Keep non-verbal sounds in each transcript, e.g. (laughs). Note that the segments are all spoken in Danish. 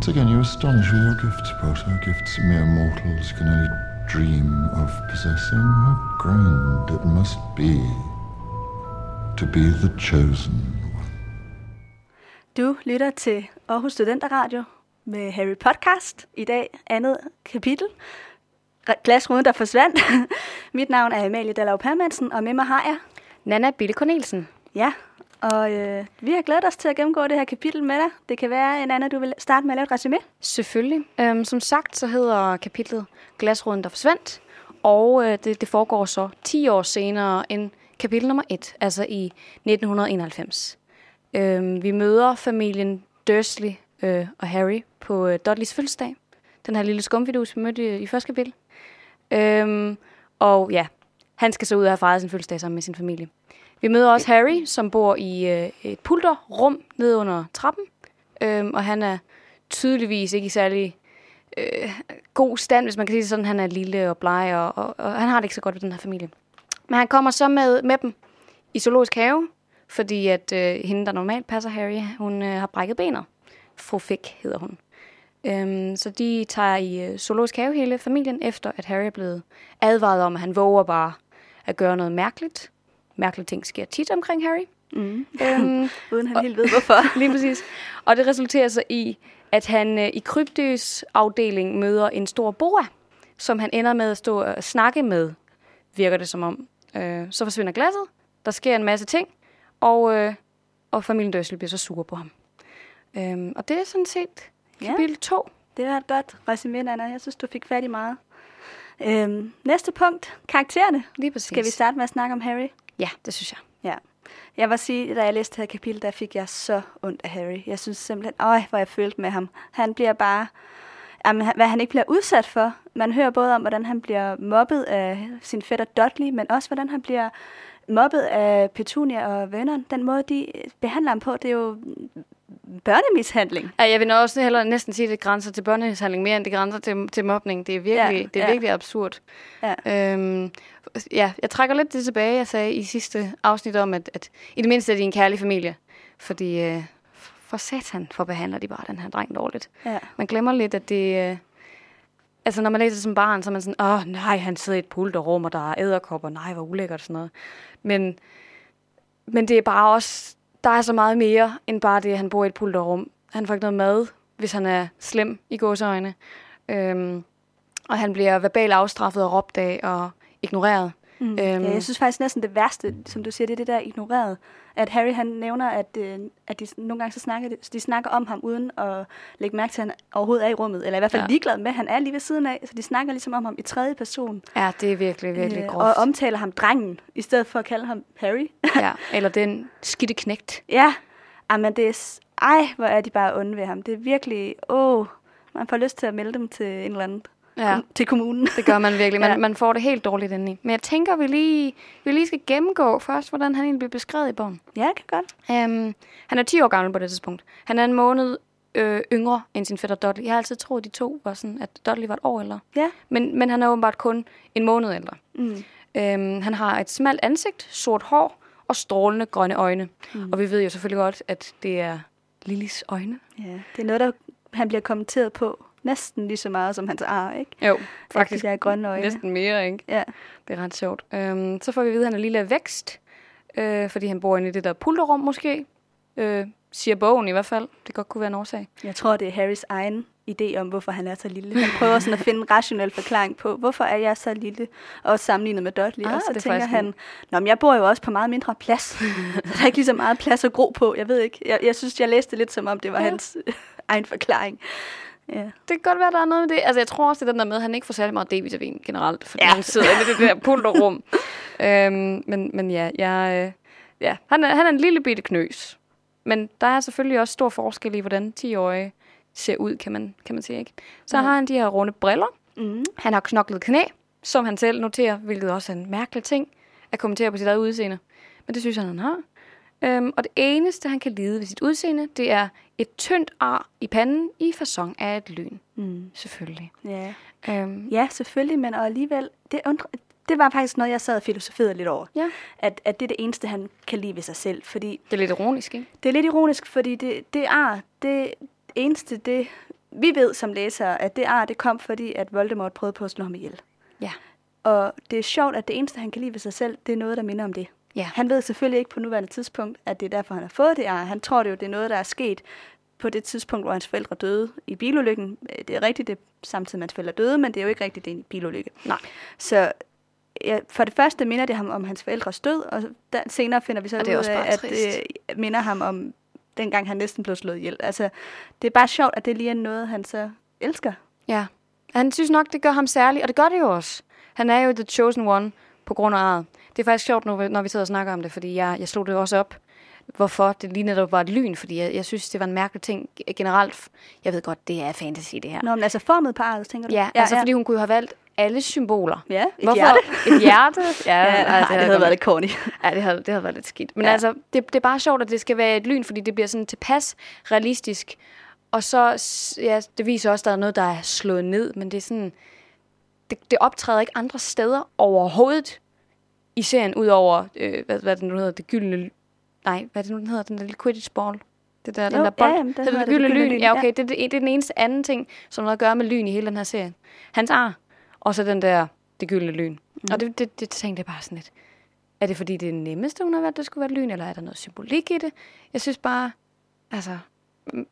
Once again, you astonish with your gifts, Potter. Gifts mere mortals can only dream of possessing. How grand it must be to be the chosen one. Du lytter til Aarhus Studenter med Harry Podcast. I dag andet kapitel. Glasruden, der forsvandt. (laughs) Mit navn er Amalie Dallov Permansen, og med mig har jeg... Nana Bille Cornelsen. Ja, og øh, vi har glædet os til at gennemgå det her kapitel med dig. Det kan være, en anden, du vil starte med at lave et resume. Selvfølgelig. Øhm, som sagt, så hedder kapitlet Glasruden, der forsvandt. Og øh, det, det foregår så 10 år senere end kapitel nummer 1, altså i 1991. Øhm, vi møder familien Dursley øh, og Harry på øh, Dudleys fødselsdag. Den her lille skumfidus, vi mødte i, i første kapitel. Øhm, og ja, han skal så ud og have fejret sin fødselsdag sammen med sin familie. Vi møder også Harry, som bor i øh, et pulterrum nede under trappen. Øhm, og han er tydeligvis ikke i særlig øh, god stand, hvis man kan sige det sådan. Han er lille og bleg, og, og, og han har det ikke så godt ved den her familie. Men han kommer så med, med dem i zoologisk have, fordi at øh, hende, der normalt passer Harry, hun øh, har brækket benet. Fru Fick hedder hun. Øhm, så de tager i øh, zoologisk have hele familien, efter at Harry er blevet advaret om, at han våger bare at gøre noget mærkeligt. Mærkelige ting sker tit omkring Harry. Mm. Øhm, (laughs) Uden han helt ved, hvorfor. (laughs) lige præcis. Og det resulterer så i, at han øh, i krybdys afdeling møder en stor boa, som han ender med at stå og snakke med, virker det som om. Øh, så forsvinder glasset, der sker en masse ting, og, øh, og familien Dursley bliver så sur på ham. Øhm, og det er sådan set kapitel 2. Det var et godt resume, Anna. Jeg synes, du fik fat i meget. Øhm, næste punkt, karaktererne. Lige præcis. Skal vi starte med at snakke om Harry? Ja, det synes jeg. Ja. Jeg vil sige, da jeg læste det her kapitel, der fik jeg så ondt af Harry. Jeg synes simpelthen, øj, hvor jeg følte med ham. Han bliver bare, jamen, hvad han ikke bliver udsat for. Man hører både om, hvordan han bliver mobbet af sin fætter Dudley, men også, hvordan han bliver mobbet af Petunia og vennerne. Den måde, de behandler ham på, det er jo børnemishandling. Ja, jeg vil også heller næsten sige, at det grænser til børnemishandling mere, end det grænser til, til mobning. Det er virkelig, ja, det er ja. virkelig absurd. Ja. Øhm, ja, jeg trækker lidt det tilbage, jeg sagde i sidste afsnit om, at, at i det mindste er de en kærlig familie. Fordi øh, for satan, for behandler de bare den her dreng dårligt. Ja. Man glemmer lidt, at det... Øh, altså, når man læser som barn, så er man sådan, åh, nej, han sidder i et pulterrum, og der er æderkopper, nej, hvor ulækkert og sådan noget. Men, men det er bare også der er så meget mere end bare det, at han bor i et pulterrum. Han får ikke noget mad, hvis han er slem i gåseøjne. Øhm, og han bliver verbalt afstraffet og råbt af og ignoreret. Mm. Øhm, ja, jeg synes faktisk næsten det værste, som du siger, det er det der ignoreret. At Harry han nævner, at, øh, at de nogle gange så snakker, de snakker om ham, uden at lægge mærke til, at han overhovedet er i rummet. Eller i hvert fald ja. ligeglad med, at han er lige ved siden af. Så de snakker ligesom om ham i tredje person. Ja, det er virkelig, virkelig øh, groft. Og omtaler ham drengen, i stedet for at kalde ham Harry. ja, eller den skidte knægt. (laughs) Ja, men det er... Ej, hvor er de bare onde ved ham. Det er virkelig... Åh, man får lyst til at melde dem til en eller anden ja. til kommunen. Det gør man virkelig. Man, (laughs) ja. man får det helt dårligt indeni. Men jeg tænker, vi lige, vi lige skal gennemgå først, hvordan han egentlig bliver beskrevet i bogen. Ja, det kan godt. Um, han er 10 år gammel på det tidspunkt. Han er en måned øh, yngre end sin fætter Dudley. Jeg har altid troet, at de to var sådan, at Dudley var et år ældre. Ja. Men, men han er åbenbart kun en måned ældre. Mm. Um, han har et smalt ansigt, sort hår og strålende grønne øjne. Mm. Og vi ved jo selvfølgelig godt, at det er Lillys øjne. Ja, det er noget, der han bliver kommenteret på næsten lige så meget som hans ar, ikke? Jo, faktisk. De grønne øjne. Næsten mere, ikke? Ja. Det er ret sjovt. Øhm, så får vi at vide, at han er lille vækst, øh, fordi han bor inde i det der pulterrum måske. Øh, siger bogen i hvert fald. Det godt kunne være en årsag. Jeg tror, det er Harrys egen idé om, hvorfor han er så lille. Han prøver sådan at finde en rationel forklaring på, hvorfor er jeg så lille, og sammenlignet med Dudley. Ah, og så tænker han, Nå, men jeg bor jo også på meget mindre plads. (laughs) der er ikke lige så meget plads at gro på. Jeg ved ikke. Jeg, jeg synes, jeg læste lidt som om, det var ja. hans egen forklaring. Ja. Det kan godt være, der er noget med det. Altså, jeg tror også, det er den der med, at han ikke får særlig meget D-vitamin generelt, fordi ja. han sidder i det der pulterrum. (laughs) øhm, men, men ja, jeg, øh, ja han, er, han er en lille bitte knøs. Men der er selvfølgelig også stor forskel i, hvordan 10-årige ser ud, kan man, kan man sige. Ikke? Så mm. har han de her runde briller. Mm. Han har knoklet knæ, som han selv noterer, hvilket også er en mærkelig ting at kommentere på sit eget udseende. Men det synes han, han har. Øhm, og det eneste, han kan lide ved sit udseende, det er et tyndt ar i panden i fasong af et lyn. Mm. Selvfølgelig. Ja. Øhm. ja, selvfølgelig, men og alligevel, det, undre, det var faktisk noget, jeg sad og filosoferede lidt over. Ja. At, at det er det eneste, han kan lide ved sig selv. Fordi det er lidt ironisk, ikke? Det er lidt ironisk, fordi det, det ar, det eneste, det vi ved som læsere, at det ar, det kom, fordi at Voldemort prøvede på at slå ham ihjel. Ja. Og det er sjovt, at det eneste, han kan lide ved sig selv, det er noget, der minder om det. Ja. Han ved selvfølgelig ikke på nuværende tidspunkt, at det er derfor, han har fået det ar. Han tror det jo, det er noget, der er sket på det tidspunkt, hvor hans forældre døde i bilulykken. Øh, Det er rigtigt, det er samtidig med hans forældre døde, men det er jo ikke rigtigt, det er en bilulykke. Nej. Så ja, for det første minder det ham om hans forældres død, og der, senere finder vi så ud af, at det minder ham om dengang han næsten blev slået ihjel. Altså, det er bare sjovt, at det lige er noget, han så elsker. Ja. Han synes nok, det gør ham særlig, og det gør det jo også. Han er jo the chosen one på grund af arret. Det er faktisk sjovt, nu, når vi sidder og snakker om det, fordi jeg, jeg slog det også op, hvorfor det lige netop var et lyn, fordi jeg, jeg synes, det var en mærkelig ting generelt. Jeg ved godt, det er fantasy, det her. Nå, men altså formet på arret, tænker du? Ja, ja, altså fordi hun kunne jo have valgt alle symboler. Ja, et Hvorfor? hjerte. Et hjerte? Ja, (laughs) Ja, ej, nej, det, havde godt været lidt corny. Ja, det havde, det havde været lidt skidt. Men Ja. ja. altså, det, det er bare sjovt, at det skal være et lyn, fordi det bliver sådan tilpas realistisk. Og så, ja, det viser også, at der er noget, der er slået ned, men det er sådan, det, det optræder ikke andre steder overhovedet i serien, udover, øh, hvad, hvad det nu hedder, det gyldne, nej, hvad det nu, den hedder, den der lille quidditch ball. Det der, den Jo, der bold. ja, jamen, den hedder det gyldne lyn. Ja, okay, ja. det, det, det er den eneste anden ting, som har noget at gøre med lyn i hele den her serie. Hans ar, og så den der, det gyldne lyn. Mm. Og det, det, det tænkte jeg bare sådan lidt, er det fordi, det er det nemmeste, hun har været, det skulle være lyn, eller er der noget symbolik i det? Jeg synes bare, altså, mm,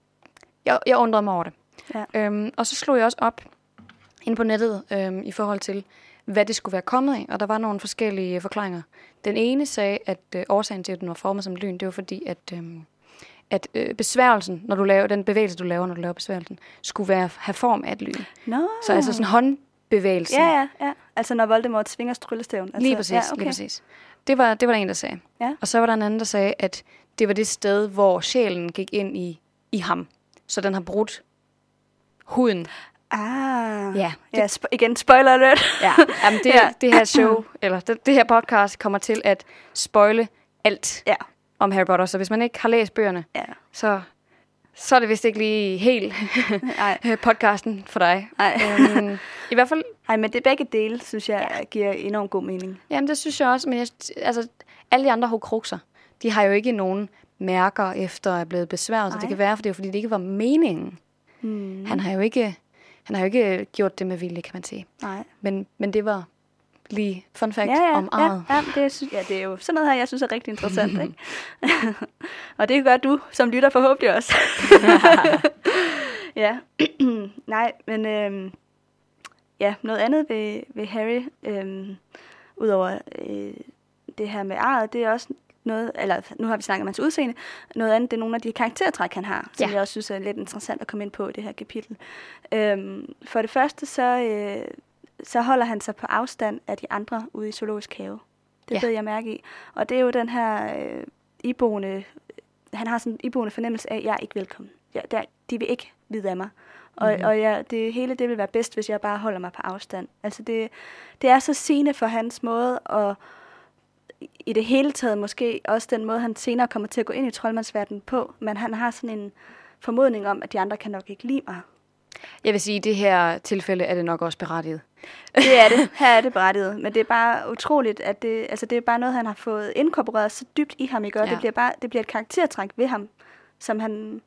jeg, jeg undrede mig over det. Ja. Øhm, og så slog jeg også op ind på nettet øhm, i forhold til, hvad det skulle være kommet af, og der var nogle forskellige øh, forklaringer. Den ene sagde, at øh, årsagen til, at den var formet som lyn, det var fordi, at, øhm, at øh, besværgelsen, når du laver, den bevægelse, du laver, når du laver besværgelsen, skulle være, have form af et lyn. Nå. Så altså sådan håndbevægelsen. Ja, ja, ja. Altså når Voldemort svinger tryllestaven. Altså, Lige præcis, ja, okay. lige præcis. Det var, det var der en, der sagde. Ja. Og så var der en anden, der sagde, at det var det sted, hvor sjælen gik ind i, i ham. Så den har brudt huden. Ah. Ja, ja sp- igen, spoiler alert. Ja, jamen det, (laughs) Ja. det her show, eller det, det her podcast, kommer til at spoile alt ja. om Harry Potter. Så hvis man ikke har læst bøgerne, ja. så, så er det vist ikke lige helt (laughs) Nej. (laughs) podcasten for dig. Nej. Øhm, I hvert fald, Ej, men det begge dele, synes jeg, ja. giver enormt god mening. jamen det synes jeg også, men jeg, altså, alle de andre hokrukser, de har jo ikke nogen mærker efter at være blevet besværet, så Nej. det kan være, for det er fordi det ikke var meningen. Hmm. Han har jo ikke, han har jo ikke gjort det med vilje, kan man sige. Nej. Men, men det var lige fun fact Ja, ja, om arret. ja, ja, det, synes, ja, det er jo sådan noget her, jeg synes er rigtig interessant. (laughs) ikke? (laughs) og det gør du som lytter forhåbentlig også. (laughs) ja, (clears throat) nej, men øhm, ja, noget andet ved, ved Harry, øhm, udover øh, det her med arret, det er også noget, eller nu har vi snakket om hans udseende, noget andet, det er nogle af de karaktertræk, han har, som Ja. jeg også synes er lidt interessant at komme ind på i det her kapitel. Øhm, for det første, så, øh, så holder han sig på afstand af de andre ude i zoologisk have. Det Ja. ja. jeg mærke i. Og det er jo den her øh, iboende, han har sådan en iboende fornemmelse af, at jeg er ikke velkommen. Jeg, der, de vil ikke vide af mig. Og, Mhm. mm. og jeg, det hele det vil være bedst, hvis jeg bare holder mig på afstand. Altså det, det er så sigende for hans måde, og i det hele taget måske også den måde, han senere kommer til at gå ind i troldmandsverdenen på. Men han har sådan en formodning om, at de andre kan nok ikke lide mig. Jeg vil sige, at i det her tilfælde er det nok også berettiget. Det er det. (laughs) Her er det berettiget. Men det er bare utroligt, at det, altså det er bare noget, han har fået inkorporeret så dybt i ham, ikke? Og Ja. det, bliver bare, det bliver et karaktertræk ved ham, som han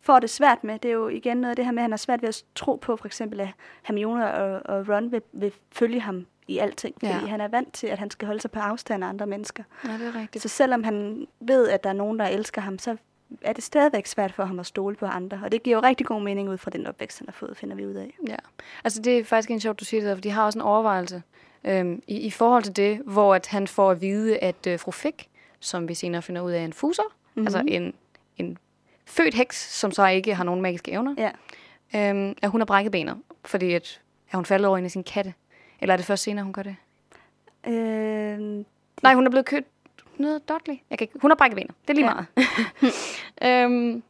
får det svært med. Det er jo igen noget af det her med, at han har svært ved at tro på, for eksempel, at Hermione og, og Ron vil, vil følge ham i alting. Fordi Ja. han er vant til, at han skal holde sig på afstand af andre mennesker. Ja, det er rigtigt. Så selvom han ved, at der er nogen, der elsker ham, så er det stadigvæk svært for ham at stole på andre. Og det giver jo rigtig god mening ud fra den opvækst, han har fået, finder vi ud af. Ja. Altså, det er faktisk en sjovt, du siger det der, for de har også en overvejelse øhm, i, i forhold til det, hvor at han får at vide, at øh, fru Fick, som vi senere finder ud af, er en fuser, mm-hmm. altså en, en født heks, som så ikke har nogen magiske evner, Ja. øhm, at hun har brækket benet, fordi at, er hun faldet over en af sine katte. Eller er det først senere, hun gør det? Øh, Nej, hun er blevet kødt noget Dudley. Jeg kan ikke, hun har brækket benet. Det er lige Ja. meget. (laughs) øhm,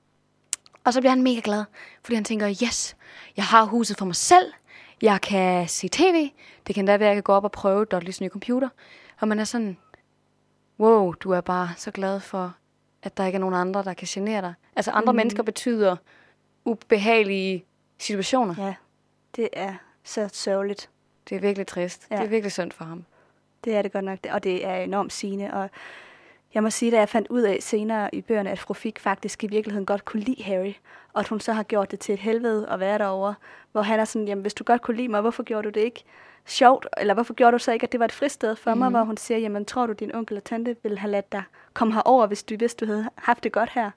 og så bliver han mega glad, fordi han tænker, yes, jeg har huset for mig selv. Jeg kan se tv. Det kan da være, at jeg kan gå op og prøve Dudleys nye computer. Og man er sådan, wow, du er bare så glad for, at der ikke er nogen andre, der kan genere dig. Altså andre mm. mennesker betyder ubehagelige situationer. ja, det er så sørgeligt. Det er virkelig trist. Ja. Det er virkelig synd for ham. Det er det godt nok, og det er enormt sigende. Og Jeg må sige, da jeg fandt ud af senere i bøgerne, at fru Fik faktisk i virkeligheden godt kunne lide Harry, og at hun så har gjort det til et helvede at være derovre, hvor han er sådan, jamen hvis du godt kunne lide mig, hvorfor gjorde du det ikke sjovt, eller hvorfor gjorde du så ikke, at det var et fristed for mm. mig, hvor hun siger, jamen tror du, din onkel og tante ville have ladet dig komme herover, hvis du vidste, du havde haft det godt her?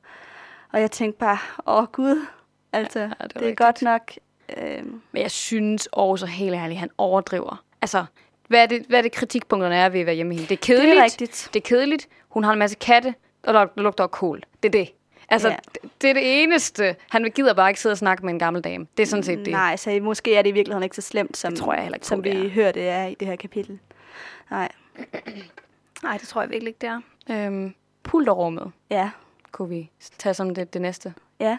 Og jeg tænkte bare, åh gud, altså, ja, det, det er godt nok... Øh... Men jeg synes også helt ærligt, han overdriver. Altså, hvad er det, hvad er det kritikpunkterne er ved at være hjemme hende? Det er kedeligt. Det er rigtigt. Det er kedeligt. Hun har en masse katte, og der lugter af kål. Det er det. Altså, ja. det, det er det eneste. Han gider bare ikke sidde og snakke med en gammel dame. Det er sådan set det. Nej, så måske er det i virkeligheden ikke så slemt, som, det tror jeg heller ikke som vi det hører, det er i det her kapitel. Nej. (clears throat) Nej, det tror jeg virkelig ikke, det er. Øhm, pulterrummet. Ja. Kunne vi tage som det, det næste. Ja.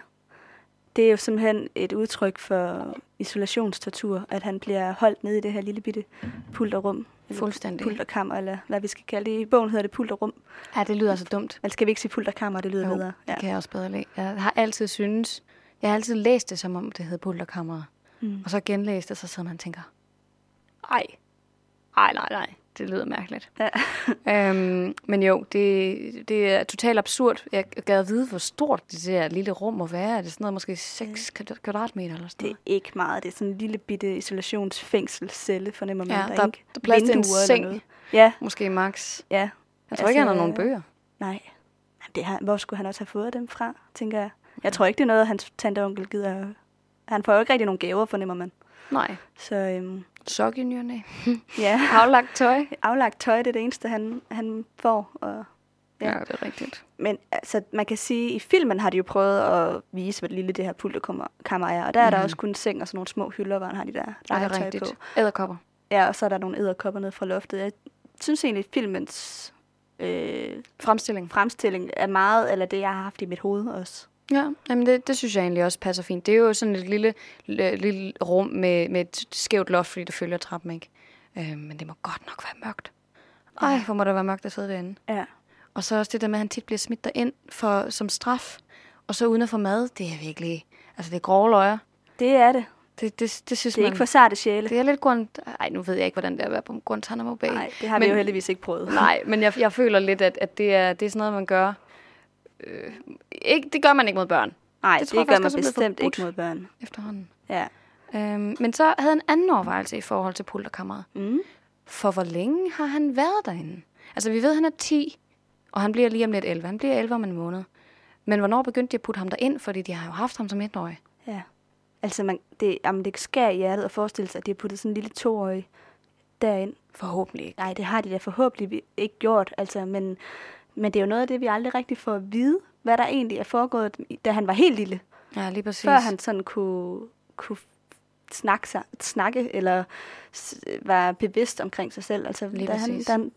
Det er jo simpelthen et udtryk for isolationstortur, at han bliver holdt nede i det her lille bitte pulterrum. Fuldstændig. Pulterkammer, eller hvad vi skal kalde det. I bogen hedder det pulterrum. Ja, det lyder så dumt. Men skal vi ikke sige pulterkammer, det lyder jo, bedre. Ja. det kan jeg også bedre lide. Jeg har altid synes, jeg har altid læst det, som om det hed pulterkammer. Mm. Og så genlæst det, så sidder man og tænker, ej, ej, nej, nej, det lyder mærkeligt. Ja. (laughs) øhm, men jo, det, det er totalt absurd. Jeg gad vide, hvor stort det der lille rum må være. Er det sådan noget, måske 6 ja. kvadratmeter eller sådan noget? Det er ikke meget. Det er sådan en lille bitte isolationsfængselscelle, fornemmer man. Ja, der, der, er, der er plads til en seng. Ja. Måske max. Ja. Jeg tror altså, ikke, han har nogen bøger. Nej. Det har, hvor skulle han også have fået dem fra, tænker jeg. Jeg tror ikke, det er noget, hans tante og onkel gider. Han får jo ikke rigtig nogen gaver, fornemmer man. Nej. Så, øhm, Sok i ny (laughs) Ja. Aflagt tøj. Aflagt tøj, det er det eneste, han, han får. Og, ja. ja, det er rigtigt. Men altså, man kan sige, i filmen har de jo prøvet at vise, hvad lille det her pulterkammer er. Og der mm. er der mhm. også kun en seng og sådan nogle små hylder, hvor han har de der legetøj på. Æderkopper. Ja, og så er der nogle æderkopper ned fra loftet. Jeg synes egentlig, at filmens øh, fremstilling. fremstilling er meget, eller det, jeg har haft i mit hoved også. Ja, jamen det, det synes jeg egentlig også passer fint. Det er jo sådan et lille, lille rum med, med et skævt loft, fordi det følger trappen, ikke? Øh, men det må godt nok være mørkt. Ej, hvor må der være mørkt at sidde derinde. Ja. Og så også det der med, at han tit bliver smidt derind for, som straf. Og så uden at få mad, det er virkelig... Altså, det er grove løjer. Det er det. Det, det, det, synes det er man, ikke for sarte sjæle. Det er lidt grund... Ej, nu ved jeg ikke, hvordan det er at være på Guantanamo Bay. Nej, det har men, vi jo heldigvis ikke prøvet. Nej, men jeg, jeg føler lidt, at, at det, er, det er sådan noget, man gør... Øh, ikke, det gør man ikke mod børn. Nej, det, det gør man bestemt ikke mod børn. Efterhånden. Ja. Øhm, men så havde en anden overvejelse i forhold til pulterkammeret. Mm. For hvor længe har han været derinde? Altså, vi ved, at han er 10, og han bliver lige om lidt 11. Han bliver 11 om en måned. Men hvornår begyndte de at putte ham derind? Fordi de har jo haft ham som etårig. Ja. Altså, man, det, jamen, det skærer i hjertet at forestille sig, at de har puttet sådan en lille toårig derind. Forhåbentlig ikke. Nej, det har de da forhåbentlig ikke gjort. Altså, men, men det er jo noget af det, vi aldrig rigtig får at vide, hvad der egentlig er foregået, da han var helt lille. Ja, lige præcis. Før han sådan kunne, kunne snakke, sig, snakke eller være bevidst omkring sig selv. Altså, lige da præcis. Han,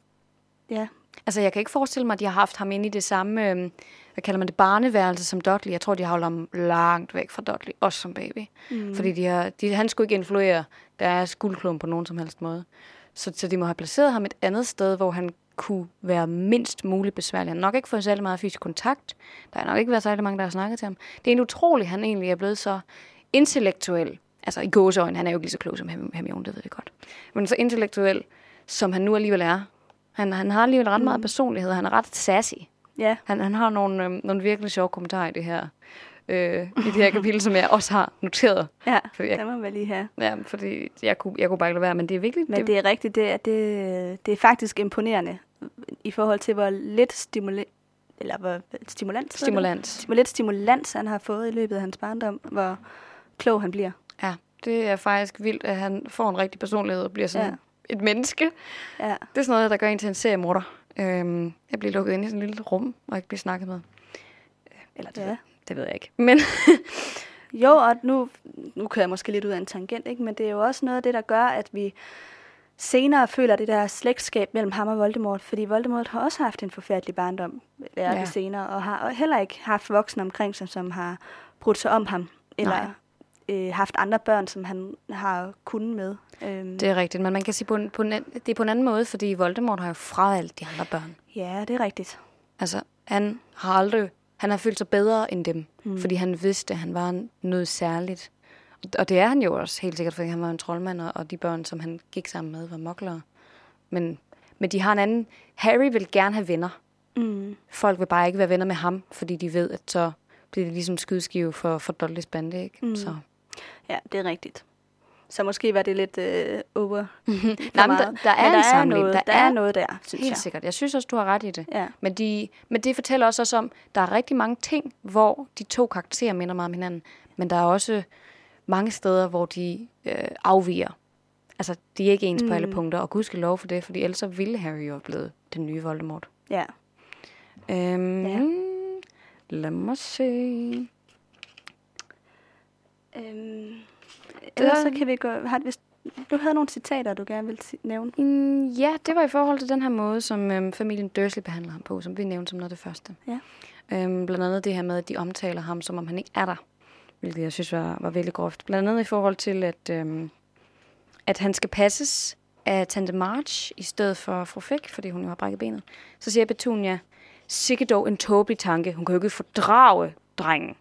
da, ja. Altså, jeg kan ikke forestille mig, at de har haft ham inde i det samme, øh, hvad kalder man det, barneværelse som Dudley. Jeg tror, de har holdt ham langt væk fra Dudley, også som baby. Mm. Fordi de har, de, han skulle ikke influere deres guldklump på nogen som helst måde. Så, så de må have placeret ham et andet sted, hvor han kunne være mindst muligt besværlig. Han har nok ikke fået særlig meget fysisk kontakt. Der har nok ikke været særlig mange, der har snakket til ham. Det er en utrolig, han egentlig er blevet så intellektuel. Altså i gåseøjne, han er jo ikke lige så klog som Hermione, det ved vi godt. Men så intellektuel, som han nu alligevel er. Han, han har alligevel ret meget mm. personlighed. Han er ret sassy. Ja. Han, han har nogle, øh, nogle virkelig sjove kommentarer i det her øh, i det her kapitel, som jeg også har noteret. (laughs) Ja, jeg, det må man lige have. Ja, fordi jeg kunne, jeg kunne bare ikke lade være, men det er virkelig... Men det, det er rigtigt, det er, det, det er faktisk imponerende i forhold til, hvor lidt stimulans eller hvor stimulans, stimulans. Hvor lidt stimulans han har fået i løbet af hans barndom, hvor klog han bliver. Ja, det er faktisk vildt, at han får en rigtig personlighed og bliver sådan ja. et menneske. Ja. Det er sådan noget, der gør en til en seriemorder. Øhm, jeg bliver lukket ind i sådan et lille rum, og ikke bliver snakket med. Eller det, ja. Det ved jeg ikke. Men (laughs) jo, og nu, nu kører jeg måske lidt ud af en tangent, ikke? men det er jo også noget af det, der gør, at vi senere føler det der slægtskab mellem ham og Voldemort, fordi Voldemort har også haft en forfærdelig barndom, lærer ja. senere, og har heller ikke haft voksne omkring sig, som har brudt sig om ham, eller øh, haft andre børn, som han har kunnet med. Øhm. Det er rigtigt, men man kan sige, på en, på en, det er på en anden måde, fordi Voldemort har jo fravalgt de andre børn. Ja, det er rigtigt. Altså, han har aldrig, han har følt sig bedre end dem, mm. fordi han vidste, at han var noget særligt. Og det er han jo også helt sikkert, fordi han var en troldmand, og de børn, som han gik sammen med, var moklere. Men, men de har en anden... Harry vil gerne have venner. Mm. Folk vil bare ikke være venner med ham, fordi de ved, at så bliver det ligesom skydskive for, for Dudleys bande, ikke? Mm. Så. Ja, det er rigtigt. Så måske var det lidt øh, over. (laughs) Nej, men der, der er Men en sammenhæng. noget, der, er noget der, synes Helt jeg. sikkert. Jeg synes også, du har ret i det. Ja. Men, de, men det fortæller også, også om, der er rigtig mange ting, hvor de to karakterer minder meget om hinanden. Men der er også mange steder, hvor de øh, afviger. Altså, de er ikke ens mm. på alle punkter, og gud skal lov for det, fordi ellers ville Harry jo have blevet den nye Voldemort. Ja. Øhm, Ja. Lad mig se. Øhm, ellers er- så kan vi gå... Har, hvis, du havde nogle citater, du gerne ville nævne. Mm, ja, det var i forhold til den her måde, som øhm, familien Dursley behandler ham på, som vi nævnte som noget af det første. Ja. Øhm, blandt andet det her med, at de omtaler ham, som om han ikke er der. Hvilket jeg synes var, var virkelig groft. Blandt andet i forhold til, at, øhm, at han skal passes af Tante March i stedet for fru Fick, fordi hun jo har brækket benet. Så siger Petunia, sikke dog en tåbelig tanke. Hun kan jo ikke fordrage drengen.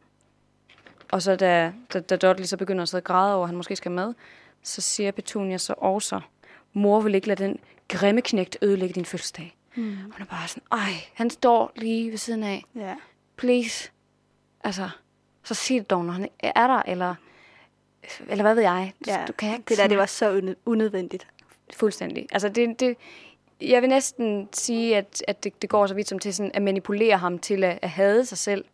Og så da, da, da Dudley så begynder at sidde og græde over, at han måske skal med, så siger Petunia så også, mor vil ikke lade den grimme knægt ødelægge din fødselsdag. Mm. Hun er bare sådan, ej, han står lige ved siden af. Ja. Please. Altså, så sig det dog, når han er der, eller, eller hvad ved jeg. Du, ja. du kan ikke det der, det var så unød- unødvendigt. Fuldstændig. Altså, det, det, jeg vil næsten sige, at, at det, det går så vidt som til sådan at manipulere ham til at, at hade sig selv.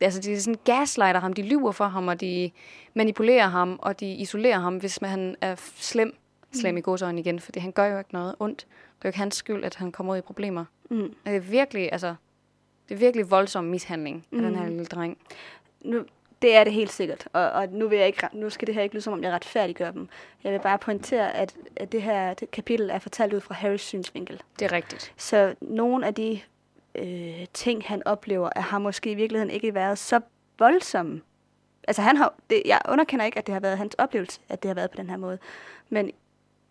Altså, de sådan gaslighter ham, de lyver for ham, og de manipulerer ham, og de isolerer ham, hvis man, han er slem. Slem i godsøjne igen, fordi han gør jo ikke noget ondt. Det er jo ikke hans skyld, at han kommer ud i problemer. Mm. Og Det er virkelig, altså, det er virkelig voldsom mishandling af den her lille dreng. Nu, det er det helt sikkert, og, og nu, vil jeg ikke, nu skal det her ikke lyde som om, jeg retfærdiggør dem. Jeg vil bare pointere, at, at det her det kapitel er fortalt ud fra Harrys synsvinkel. Det er rigtigt. Så nogle af de øh, ting, han oplever, er, har måske i virkeligheden ikke været så voldsomme. Altså, han har, det, jeg underkender ikke, at det har været hans oplevelse, at det har været på den her måde. Men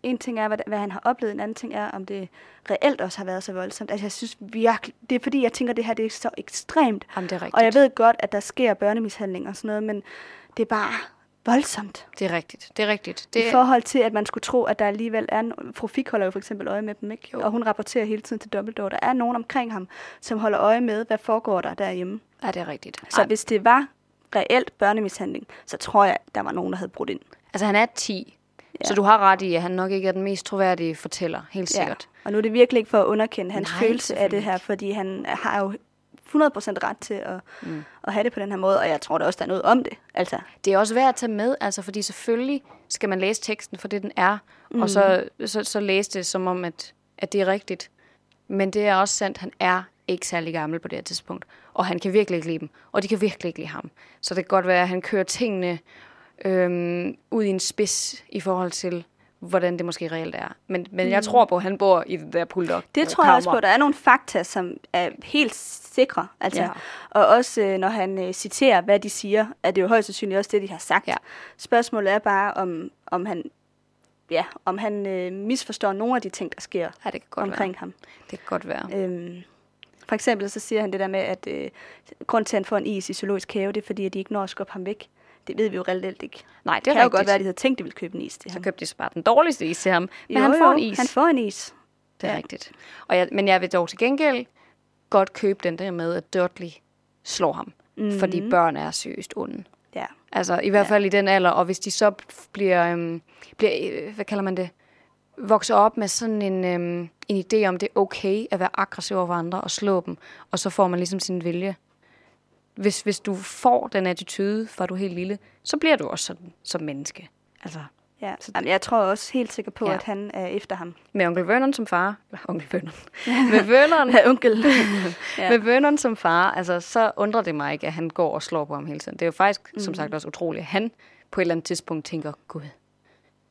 en ting er, hvad, hvad han har oplevet, en anden ting er, om det reelt også har været så voldsomt. Altså, jeg synes virkelig, det er fordi, jeg tænker, at det her det er så ekstremt. Jamen, det er rigtigt. Og jeg ved godt, at der sker børnemishandling og sådan noget, men det er bare voldsomt. Det er rigtigt. Det er rigtigt. Det... I forhold til, at man skulle tro, at der alligevel er... En, fru Fik holder jo for eksempel øje med dem, ikke? Jo. Og hun rapporterer hele tiden til Dumbledore. Der er nogen omkring ham, som holder øje med, hvad foregår der derhjemme. Ja, det er rigtigt. Så Ej, hvis det var reelt børnemishandling, så tror jeg, der var nogen, der havde brudt ind. Altså, han er 10. Ja. Ja. Så du har ret i, at han nok ikke er den mest troværdige fortæller. Helt sikkert. Og nu er det virkelig ikke for at underkende hans Nej, følelse af det her, fordi han har jo 100% ret til at, mm. at have det på den her måde, og jeg tror da også, der er noget om det. Altså, Det er også værd at tage med, altså, fordi selvfølgelig skal man læse teksten for det, den er, mm. og så, så, så læse det som om, at, at det er rigtigt. Men det er også sandt, han er ikke særlig gammel på det her tidspunkt. Og han kan virkelig ikke lide dem, og de kan virkelig ikke lide ham. Så det kan godt være, at han kører tingene øhm, ud i en spids i forhold til, hvordan det måske reelt er. Men, men jeg tror på, at han bor i det der bulldog Det tror jeg også på. Der er nogle fakta, som er helt sikre. Altså. Ja. Og også øh, når han øh, citerer, hvad de siger, er det jo højst sandsynligt også det, de har sagt. Ja. Spørgsmålet er bare, om, om han, ja, om han øh, misforstår nogle af de ting, der sker Ja, det kan godt omkring være. ham. Det kan godt være. Øhm, for eksempel så siger han det der med, at øh, grund til, at han får en is i zoologisk have, det er fordi, at de ikke når at skubbe ham væk. Det ved vi jo reelt ikke. Nej, det Det kan jo godt være, at de havde tænkt, at de ville købe en is til Så ham. købte de så bare den dårligste is til ham. Men Jo, han får jo, en is. Han får en is. Det er Ja. rigtigt. Og jeg, men jeg vil dog til gengæld godt købe den der med, at Dudley slår ham. Mm. Fordi børn er seriøst onde. Ja. Altså i hvert fald i den alder. Og hvis de så bliver, øhm, bliver øh, hvad kalder man det, vokser op med sådan en, øhm, en idé om, det er okay at være aggressiv over andre og slå dem. Og så får man ligesom sin vilje. Hvis, hvis du får den attitude, fra du helt lille, så bliver du også sådan som menneske. Altså Ja, Jamen, jeg tror også helt sikker på, Ja. at han er efter ham. med onkel Vernon som far. Eller onkel Vernon. (laughs) med Vernon Ja, onkel. (laughs) Ja. Med Vernon som far, altså, så undrer det mig ikke, at han går og slår på ham hele tiden. Det er jo faktisk, mm. som sagt, også utroligt, at han på et eller andet tidspunkt tænker, gud,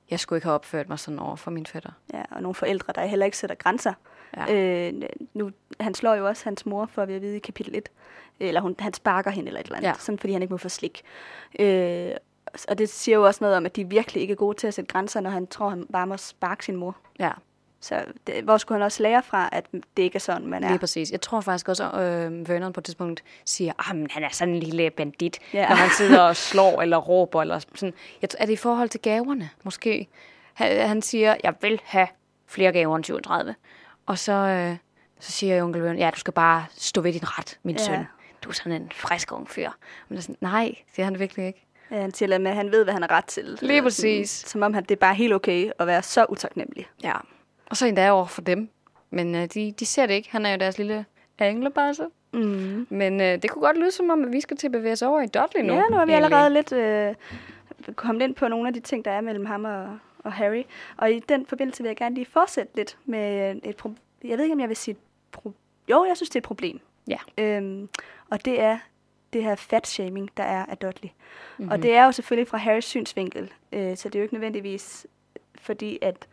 jeg skulle ikke have opført mig sådan over for mine fætter. ja, og nogle forældre, der heller ikke sætter grænser. Ja. Øh, nu, han slår jo også hans mor, for vi at vide i kapitel 1. Eller hun, han sparker hende eller et eller andet, Ja. sådan fordi han ikke må få slik. Øh, og det siger jo også noget om, at de virkelig ikke er gode til at sætte grænser, når han tror, han bare må sparke sin mor. Ja, Så det, hvor skulle han også lære fra, at det ikke er sådan, man er? lige præcis. Jeg tror faktisk også, at øh, Vernon på et tidspunkt siger, at han er sådan en lille bandit, ja. Når han sidder og (laughs) slår eller råber. Eller sådan. Jeg, er det i forhold til gaverne, måske? Han, han siger, jeg vil have flere gaver end 37. Og så, øh, Så siger onkel Vernon, ja, du skal bare stå ved din ret, min ja. søn. Du er sådan en frisk ung fyr. Men det er sådan, nej, det er han virkelig ikke. Ja, han siger med, at han ved, hvad han har ret til. Lige Eller sådan, præcis. Som om han, det er bare helt okay at være så utaknemmelig. Ja. Og så endda over for dem. Men øh, de, de ser det ikke. Han er jo deres lille anglebasse. Mm. Men øh, det kunne godt lyde som om, at vi skal til at bevæge os over i Dudley nu. Ja, nu er vi allerede lidt øh, kommet ind på nogle af de ting, der er mellem ham og, og Harry. Og i den forbindelse vil jeg gerne lige fortsætte lidt med et problem. Jeg ved ikke, om jeg vil sige pro- Jo, jeg synes, det er et problem. Ja. Øhm, og det er det her fat-shaming, der er af Dudley. Mhm. Mm-hmm. Og det er jo selvfølgelig fra Harrys synsvinkel, øh, så det er jo ikke nødvendigvis fordi, at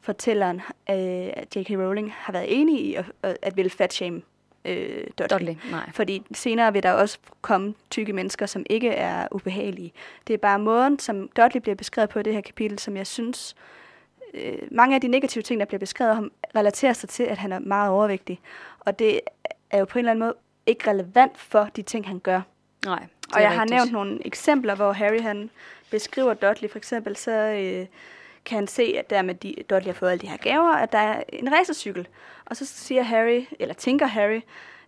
fortælleren, øh, J.K. Rowling, har været enig i at, at, ville fat-shame øh, Dudley. Dudley, nej. Fordi senere vil der også komme tykke mennesker, som ikke er ubehagelige. Det er bare måden, som Dudley bliver beskrevet på i det her kapitel, som jeg synes, øh, mange af de negative ting, der bliver beskrevet om relaterer sig til, at han er meget overvægtig. Og det er jo på en eller anden måde ikke relevant for de ting, han gør. Nej, Og jeg har rigtigt. nævnt nogle eksempler, hvor Harry han beskriver Dudley. For eksempel så øh, kan han se, at der med de, Dudley har fået alle de her gaver, at der er en racercykel. Og så siger Harry, eller tænker Harry,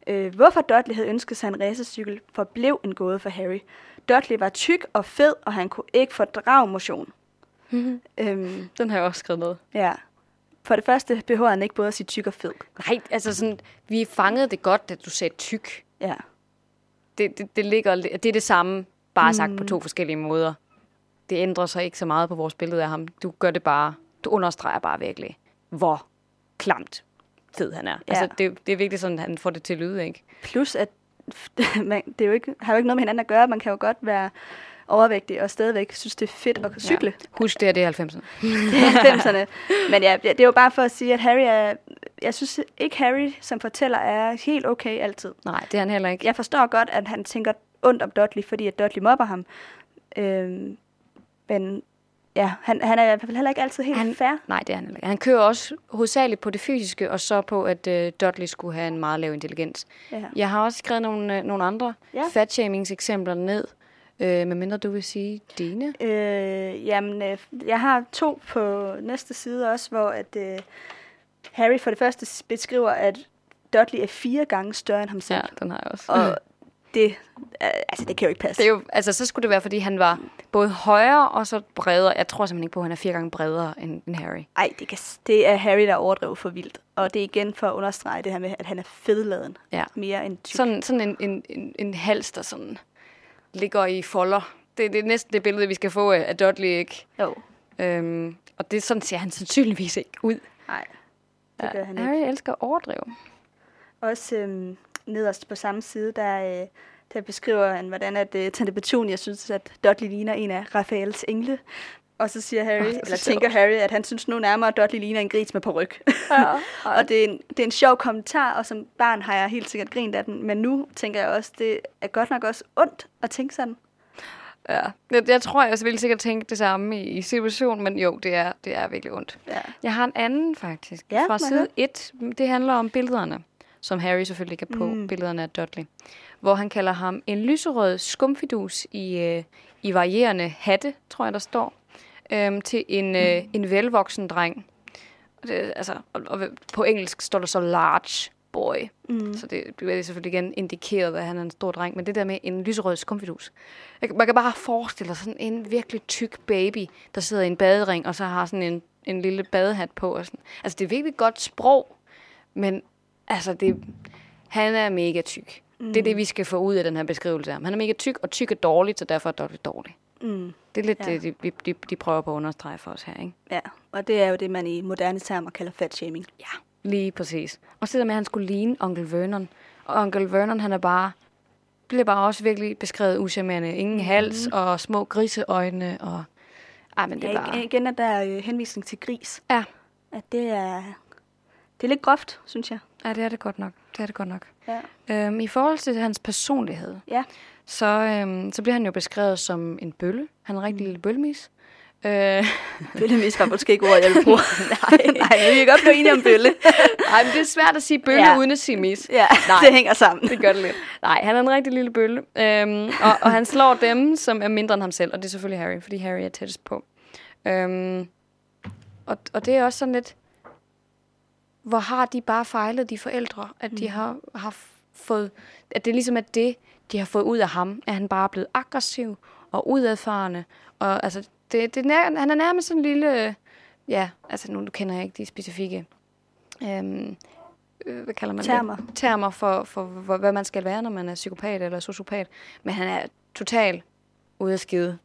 øh, hvorfor Dudley havde ønsket sig en racercykel, forblev en gåde for Harry. Dudley var tyk og fed, og han kunne ikke fordrage motion. (laughs) øhm, Den har jeg også skrevet noget. ja. For det første behøver han ikke både at sige tyk og fed. Nej, altså sådan, vi fangede det godt, at du sagde tyk. Ja. Det, det, det, ligger, det er det samme, bare sagt på to forskellige måder. Det ændrer sig ikke så meget på vores billede af ham. Du gør det bare, du understreger bare virkelig, hvor klamt fed han er. Ja. Altså, det, det er virkelig sådan, han får det til at lyde, ikke? Plus, at (laughs) man, det er jo ikke, har jo ikke noget med hinanden at gøre. Man kan jo godt være overvægtig og stadigvæk synes, det er fedt at cykle. Ja. Husk det, at det er 90'erne. Det er 90'erne. Men ja, det er jo bare for at sige, at Harry er... Jeg synes ikke, Harry som fortæller er helt okay altid. Nej, det er han heller ikke. Jeg forstår godt, at han tænker ondt om Dudley, fordi at Dudley mobber ham. Øhm, men ja, han, han er i hvert fald heller ikke altid helt Han- fair. Nej, det er han heller ikke. Han kører også hovedsageligt på det fysiske, og så på, at øh, Dudley skulle have en meget lav intelligens. Ja. Jeg har også skrevet nogle, øh, nogle andre ja. fatshamings-eksempler ned, øh, medmindre du vil sige Dine. Øh, jamen, øh, jeg har to på næste side også, hvor at, øh, Harry for det første beskriver, at Dudley er fire gange større end ham selv. Ja, den har jeg også. Og det, øh, altså, det kan jo ikke passe. Det er jo, altså, så skulle det være, fordi han var både højere og så bredere. Jeg tror simpelthen ikke på, at han er fire gange bredere end, end Harry. Ej, det, kan, det er Harry, der overdrev for vildt. Og det er igen for at understrege det her med, at han er fedladen. Ja. Mere end tyk. Sådan, sådan en, en, en, en hals, der sådan ligger i folder. Det, det er næsten det billede, vi skal få af Dudley, ikke? Jo. Øhm, og det sådan ser han sandsynligvis ikke ud. Nej, det gør han ikke. Harry elsker at overdrive. Også øhm, nederst på samme side, der, øh, der beskriver han, hvordan at, øh, Tante Petunia synes, at Dudley ligner en af Raphaels engle. Og så siger Harry, oh, er eller sjovt. tænker Harry, at han synes nu nærmere, at Dudley ligner en gris med peruk. Ja, (laughs) og det er, en, det er en sjov kommentar, og som barn har jeg helt sikkert grint af den. Men nu tænker jeg også, det er godt nok også ondt at tænke sådan. Ja, jeg, jeg tror, jeg ville sikkert tænke det samme i, i situationen, men jo, det er, det er virkelig ondt. Ja. Jeg har en anden faktisk, Ja, fra side høre? 1. Det handler om billederne, som Harry selvfølgelig kan på, mm. billederne af Dudley. Hvor han kalder ham en lyserød skumfidus i, øh, i varierende hatte, tror jeg, der står, øhm, til en, øh, en velvoksen dreng. Og det, altså, og, og på engelsk står der så large boy. Mm. Så det bliver selvfølgelig igen indikeret, at han er en stor dreng. Men det der med en lyserød skumfidus. Man kan bare forestille sig sådan en virkelig tyk baby, der sidder i en badering, og så har sådan en, en lille badehat på. Og sådan. Altså, det er virkelig godt sprog, men altså, det, han er mega tyk. Mm. Det er det, vi skal få ud af den her beskrivelse af ham. Han er mega tyk, og tyk er dårligt, så derfor er Dudley dårlig. Mm. Det er lidt Ja. det, de, de, de prøver på at understrege for os her, ikke? Ja, og det er jo det, man i moderne termer kalder fat-shaming. Ja, lige præcis. Og så der med, at han skulle ligne onkel Vernon. Og onkel Vernon, han er bare, bliver bare også virkelig beskrevet uschammerende. Ingen hals og små griseøjne. Og, ej, men det er Ja, bare... igen er der øh, henvisning til gris. Ja, At det er, det er lidt groft, synes jeg. ja, det er det godt nok. Det er det godt nok. Ja. Øhm, I forhold til hans personlighed, Ja. Så, øhm, så bliver han jo beskrevet som en bølle. Han er en rigtig lille bøllemis. Øh, (laughs) Bøllemis var måske ikke ordet, jeg vil bruge. (laughs) nej, (laughs) nej, vi kan godt blive enige om bølle. ej, men det er svært at sige bølle Ja. ja. uden at sige mis. ja, Nej. det hænger sammen. Det gør det lidt. Nej, han er en rigtig lille bølle. Øhm, og, og han slår dem, som er mindre end ham selv. Og det er selvfølgelig Harry, fordi Harry er tættest på. Øhm, og, og det er også sådan lidt... hvor har de bare fejlet, de forældre, at de har, har fået, at det ligesom er det, de har fået ud af ham, at han bare er blevet aggressiv og udadfarende, og altså, det, det, nær- han er nærmest sådan en lille, ja, altså nu kender jeg ikke de specifikke, øhm, øh, hvad kalder man Termer. det? Termer for, for, for, hvad man skal være, når man er psykopat eller sociopat, men han er totalt ude af skide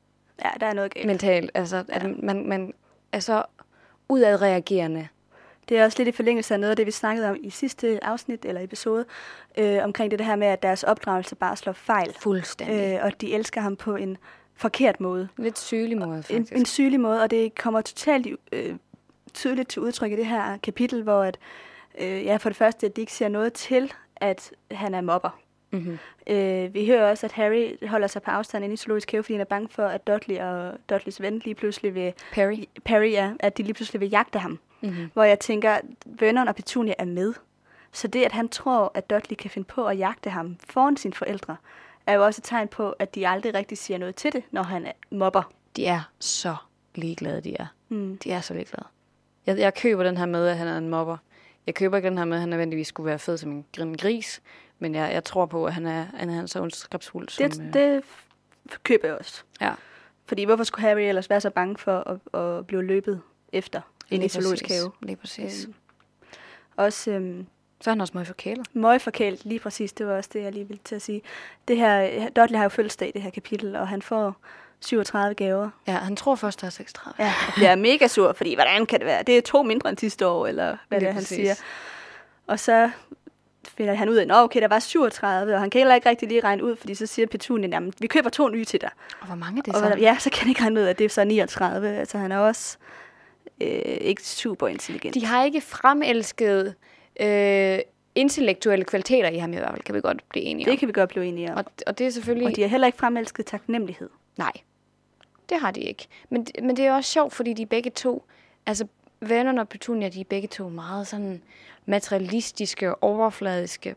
Ja, der er noget galt. mentalt, altså, at man, man er så udadreagerende. Det er også lidt i forlængelse af noget af det, vi snakkede om i sidste afsnit eller episode, øh, omkring det, det her med, at deres opdragelse bare slår fejl. Fuldstændig. Øh, og de elsker ham på en forkert måde. Lidt sygelig måde, En, faktisk. en sygelig måde, og det kommer totalt øh, tydeligt til udtryk i det her kapitel, hvor at, øh, ja, for det første, at de ikke ser noget til, at han er mobber. Mm-hmm. Øh, vi hører også, at Harry holder sig på afstand inde i zoologisk have, fordi han er bange for, at Dudley og Dudleys ven lige pludselig vil, Perry. Perry, ja, at de lige pludselig vil jagte ham. Mm-hmm. Hvor jeg tænker, Vernon og Petunia er med. Så det, at han tror, at Dudley kan finde på at jagte ham foran sine forældre, er jo også et tegn på, at de aldrig rigtig siger noget til det, når han er mobber. De er så ligeglade, de er. Mm. De er så ligeglade. Jeg, jeg køber den her med, at han er en mobber. Jeg køber ikke den her med, at han nødvendigvis skulle være fed som en grin gris. Men jeg, jeg tror på, at han er, han er så ondskabsfuld som... Det, øh, det køber jeg også. Ja. Fordi hvorfor skulle Harry ellers være så bange for at, at blive løbet efter inde i zoologisk have? Lige præcis. Øhm, Også øhm, Så er han også meget forkælet. møgforkælt, lige præcis, det var også det, jeg lige ville til at sige. Det her, Dudley har jo fødselsdag i det her kapitel, og han får 37 gaver. Ja, han tror først, der er 36. Ja, og bliver mega sur, fordi hvordan kan det være? Det er to mindre end sidste år, eller hvad det er, han siger. Og så finder han ud af, at okay, der var 37, og han kan heller ikke rigtig lige regne ud, fordi så siger Petunia, jamen, vi køber to nye til dig. Og hvor mange er det Og så? hvad- ja, så kan han ikke regne ud af, at det er så 39. Altså, han er også øh, ikke super intelligent. De har ikke fremelsket øh, intellektuelle kvaliteter i ham i hvert fald, kan vi godt blive enige om. det kan vi godt blive enige om. Og, og det er selvfølgelig... Og de har heller ikke fremelsket taknemmelighed. Nej, det har de ikke. Men, men det er også sjovt, fordi de begge to, altså Vernon og Petunia, de er begge to meget sådan materialistiske og overfladiske,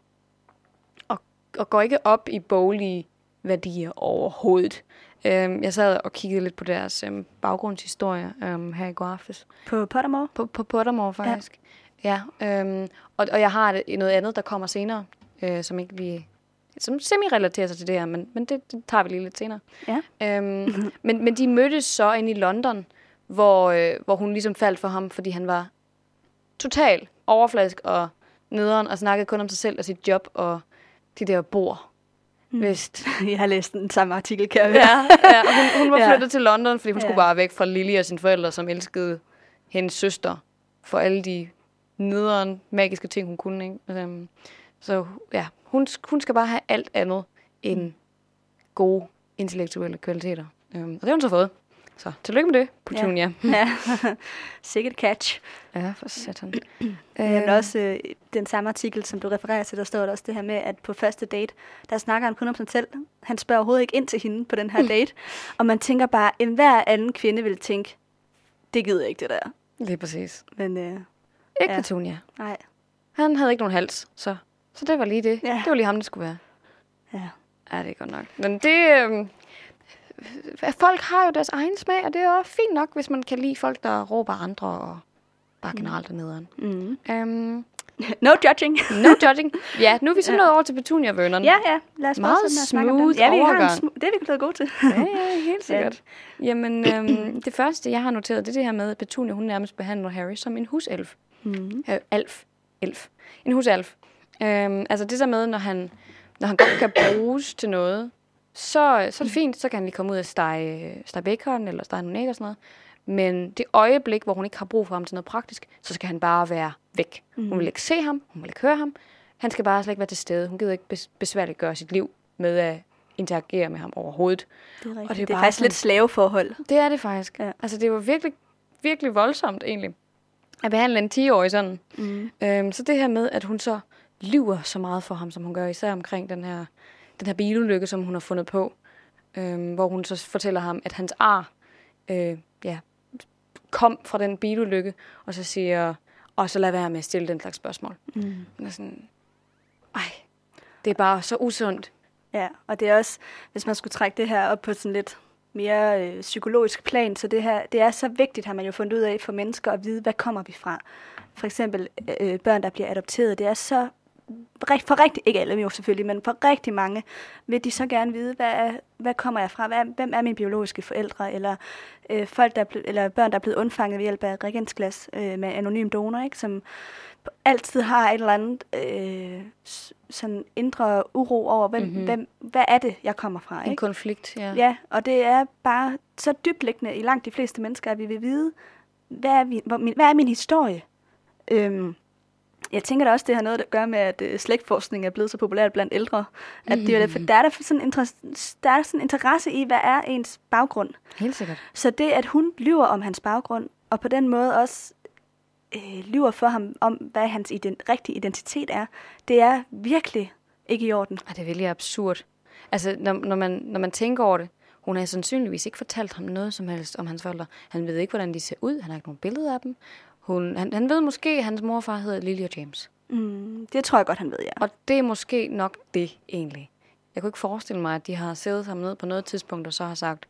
og, og går ikke op i boglige værdier overhovedet. Øhm, jeg sad og kiggede lidt på deres øhm, baggrundshistorie øhm, her i går aftes. På Pottermore? På, på Pottermore, faktisk. Ja, ja øhm, og, og jeg har et- noget andet, der kommer senere, øh, som ikke lige som semi-relaterer sig til det her, men, men det, det tager vi lige lidt senere. Ja. Øhm, (laughs) men, men de mødtes så inde i London, hvor, øh, hvor hun ligesom faldt for ham, fordi han var total overfladisk og nederen, og snakkede kun om sig selv og sit job og de der bord. Mm. Vist. (laughs) Jeg har læst den samme artikel, kan jeg høre. Ja, ja (laughs) hun, hun var Ja. flyttet til London, fordi hun Ja. skulle bare væk fra Lily og sine forældre, som elskede hendes søster for alle de nederen magiske ting, hun kunne. Ikke? Øhm, så ja, hun, hun skal bare have alt andet end gode intellektuelle kvaliteter. Øhm, og det har hun så fået. Så tillykke med det, Petunia. ja. (laughs) Sikkert catch. Ja, for satan. Men Øhm, også øh, den samme artikel, som du refererer til, der står der også det her med, at på første date, der snakker han kun om sig selv. Han spørger overhovedet ikke ind til hende på den her date. Og man tænker bare, at enhver anden kvinde vil tænke, det gider jeg ikke det der. Lige præcis. Men øh, Ikke Ja. Petunia. nej, Han havde ikke nogen hals, så, så det var lige det. Ja. Det var lige ham, det skulle være. ja. Ja, det er godt nok. Men det... Øhm, folk har jo deres egen smag, og det er jo fint nok, hvis man kan lide folk, der råber andre og bare generelt er nederen. Mm. Um, (laughs) No judging. (laughs) no judging. Ja, nu er vi så Ja. nået over til Petunia og Vernon. ja, ja. Lad os Meget snakke om dem. smooth Ja, vi har en sm- det er vi blevet gode til. ja, ja helt (laughs) sikkert. Jamen, øhm, det første, jeg har noteret, det er det her med, at Petunia, hun nærmest behandler Harry som en huself. Mm. Øh, alf. Elf. En husalf. Øhm, altså det der med, når han, når han godt kan bruges til noget, så, så er det fint, så kan han lige komme ud og stege, stege bacon eller stege nogle og sådan noget. Men det øjeblik, hvor hun ikke har brug for ham til noget praktisk, så skal han bare være væk. Mm. Hun vil ikke se ham, hun vil ikke høre ham. Han skal bare slet ikke være til stede. Hun gider ikke bes- besværligt gøre sit liv med at interagere med ham overhovedet. Det er rigtigt. Og det er, det er faktisk sådan- lidt slaveforhold. Det er det faktisk. Ja. Altså, det var virkelig, virkelig voldsomt egentlig. At behandle en 10-årig sådan. Mm. Øhm, så det her med, at hun så lyver så meget for ham, som hun gør, især omkring den her, den her bilulykke, som hun har fundet på. Øhm, hvor hun så fortæller ham, at hans ar øh, ja, kom fra den bilulykke, og så siger, og så lad være med at stille den slags spørgsmål. Mm. Er sådan, ej, det er bare så usundt. Ja, og det er også, hvis man skulle trække det her op på sådan lidt mere øh, psykologisk plan, så det her, det er så vigtigt, har man jo fundet ud af for mennesker at vide, hvad kommer vi fra. For eksempel øh, børn, der bliver adopteret, det er så for rigtig, ikke alle jo selvfølgelig, men for rigtig mange, vil de så gerne vide, hvad, er, hvad kommer jeg fra, hvad, hvem er mine biologiske forældre, eller øh, folk, der er blevet, eller børn, der er blevet undfanget ved hjælp af regensglas øh, med anonym donor, ikke, som altid har et eller andet øh, sådan indre uro over, hvem, mm-hmm. hvem, hvad er det, jeg kommer fra. Ikke? En konflikt, ja. Ja, og det er bare så dybtliggende i langt de fleste mennesker, at vi vil vide, hvad er, vi, hvor, min, hvad er min historie? Øhm, jeg tænker da også, det har noget at gøre med, at øh, slægtforskning er blevet så populært blandt ældre. At mm. det er, for der er der sådan, inter- der er sådan interesse i, hvad er ens baggrund. Helt sikkert. Så det, at hun lyver om hans baggrund, og på den måde også øh, lyver for ham om, hvad hans ident- rigtige identitet er, det er virkelig ikke i orden. Og det er virkelig absurd. Altså, når, når, man, når man tænker over det, hun har sandsynligvis ikke fortalt ham noget som helst om hans forældre. Han ved ikke, hvordan de ser ud. Han har ikke nogen billeder af dem. Hun, han, han ved måske, at hans morfar hedder Lily og James. Mm, det tror jeg godt, han ved, ja. Og det er måske nok det, egentlig. Jeg kunne ikke forestille mig, at de har siddet ham ned på noget tidspunkt, og så har sagt,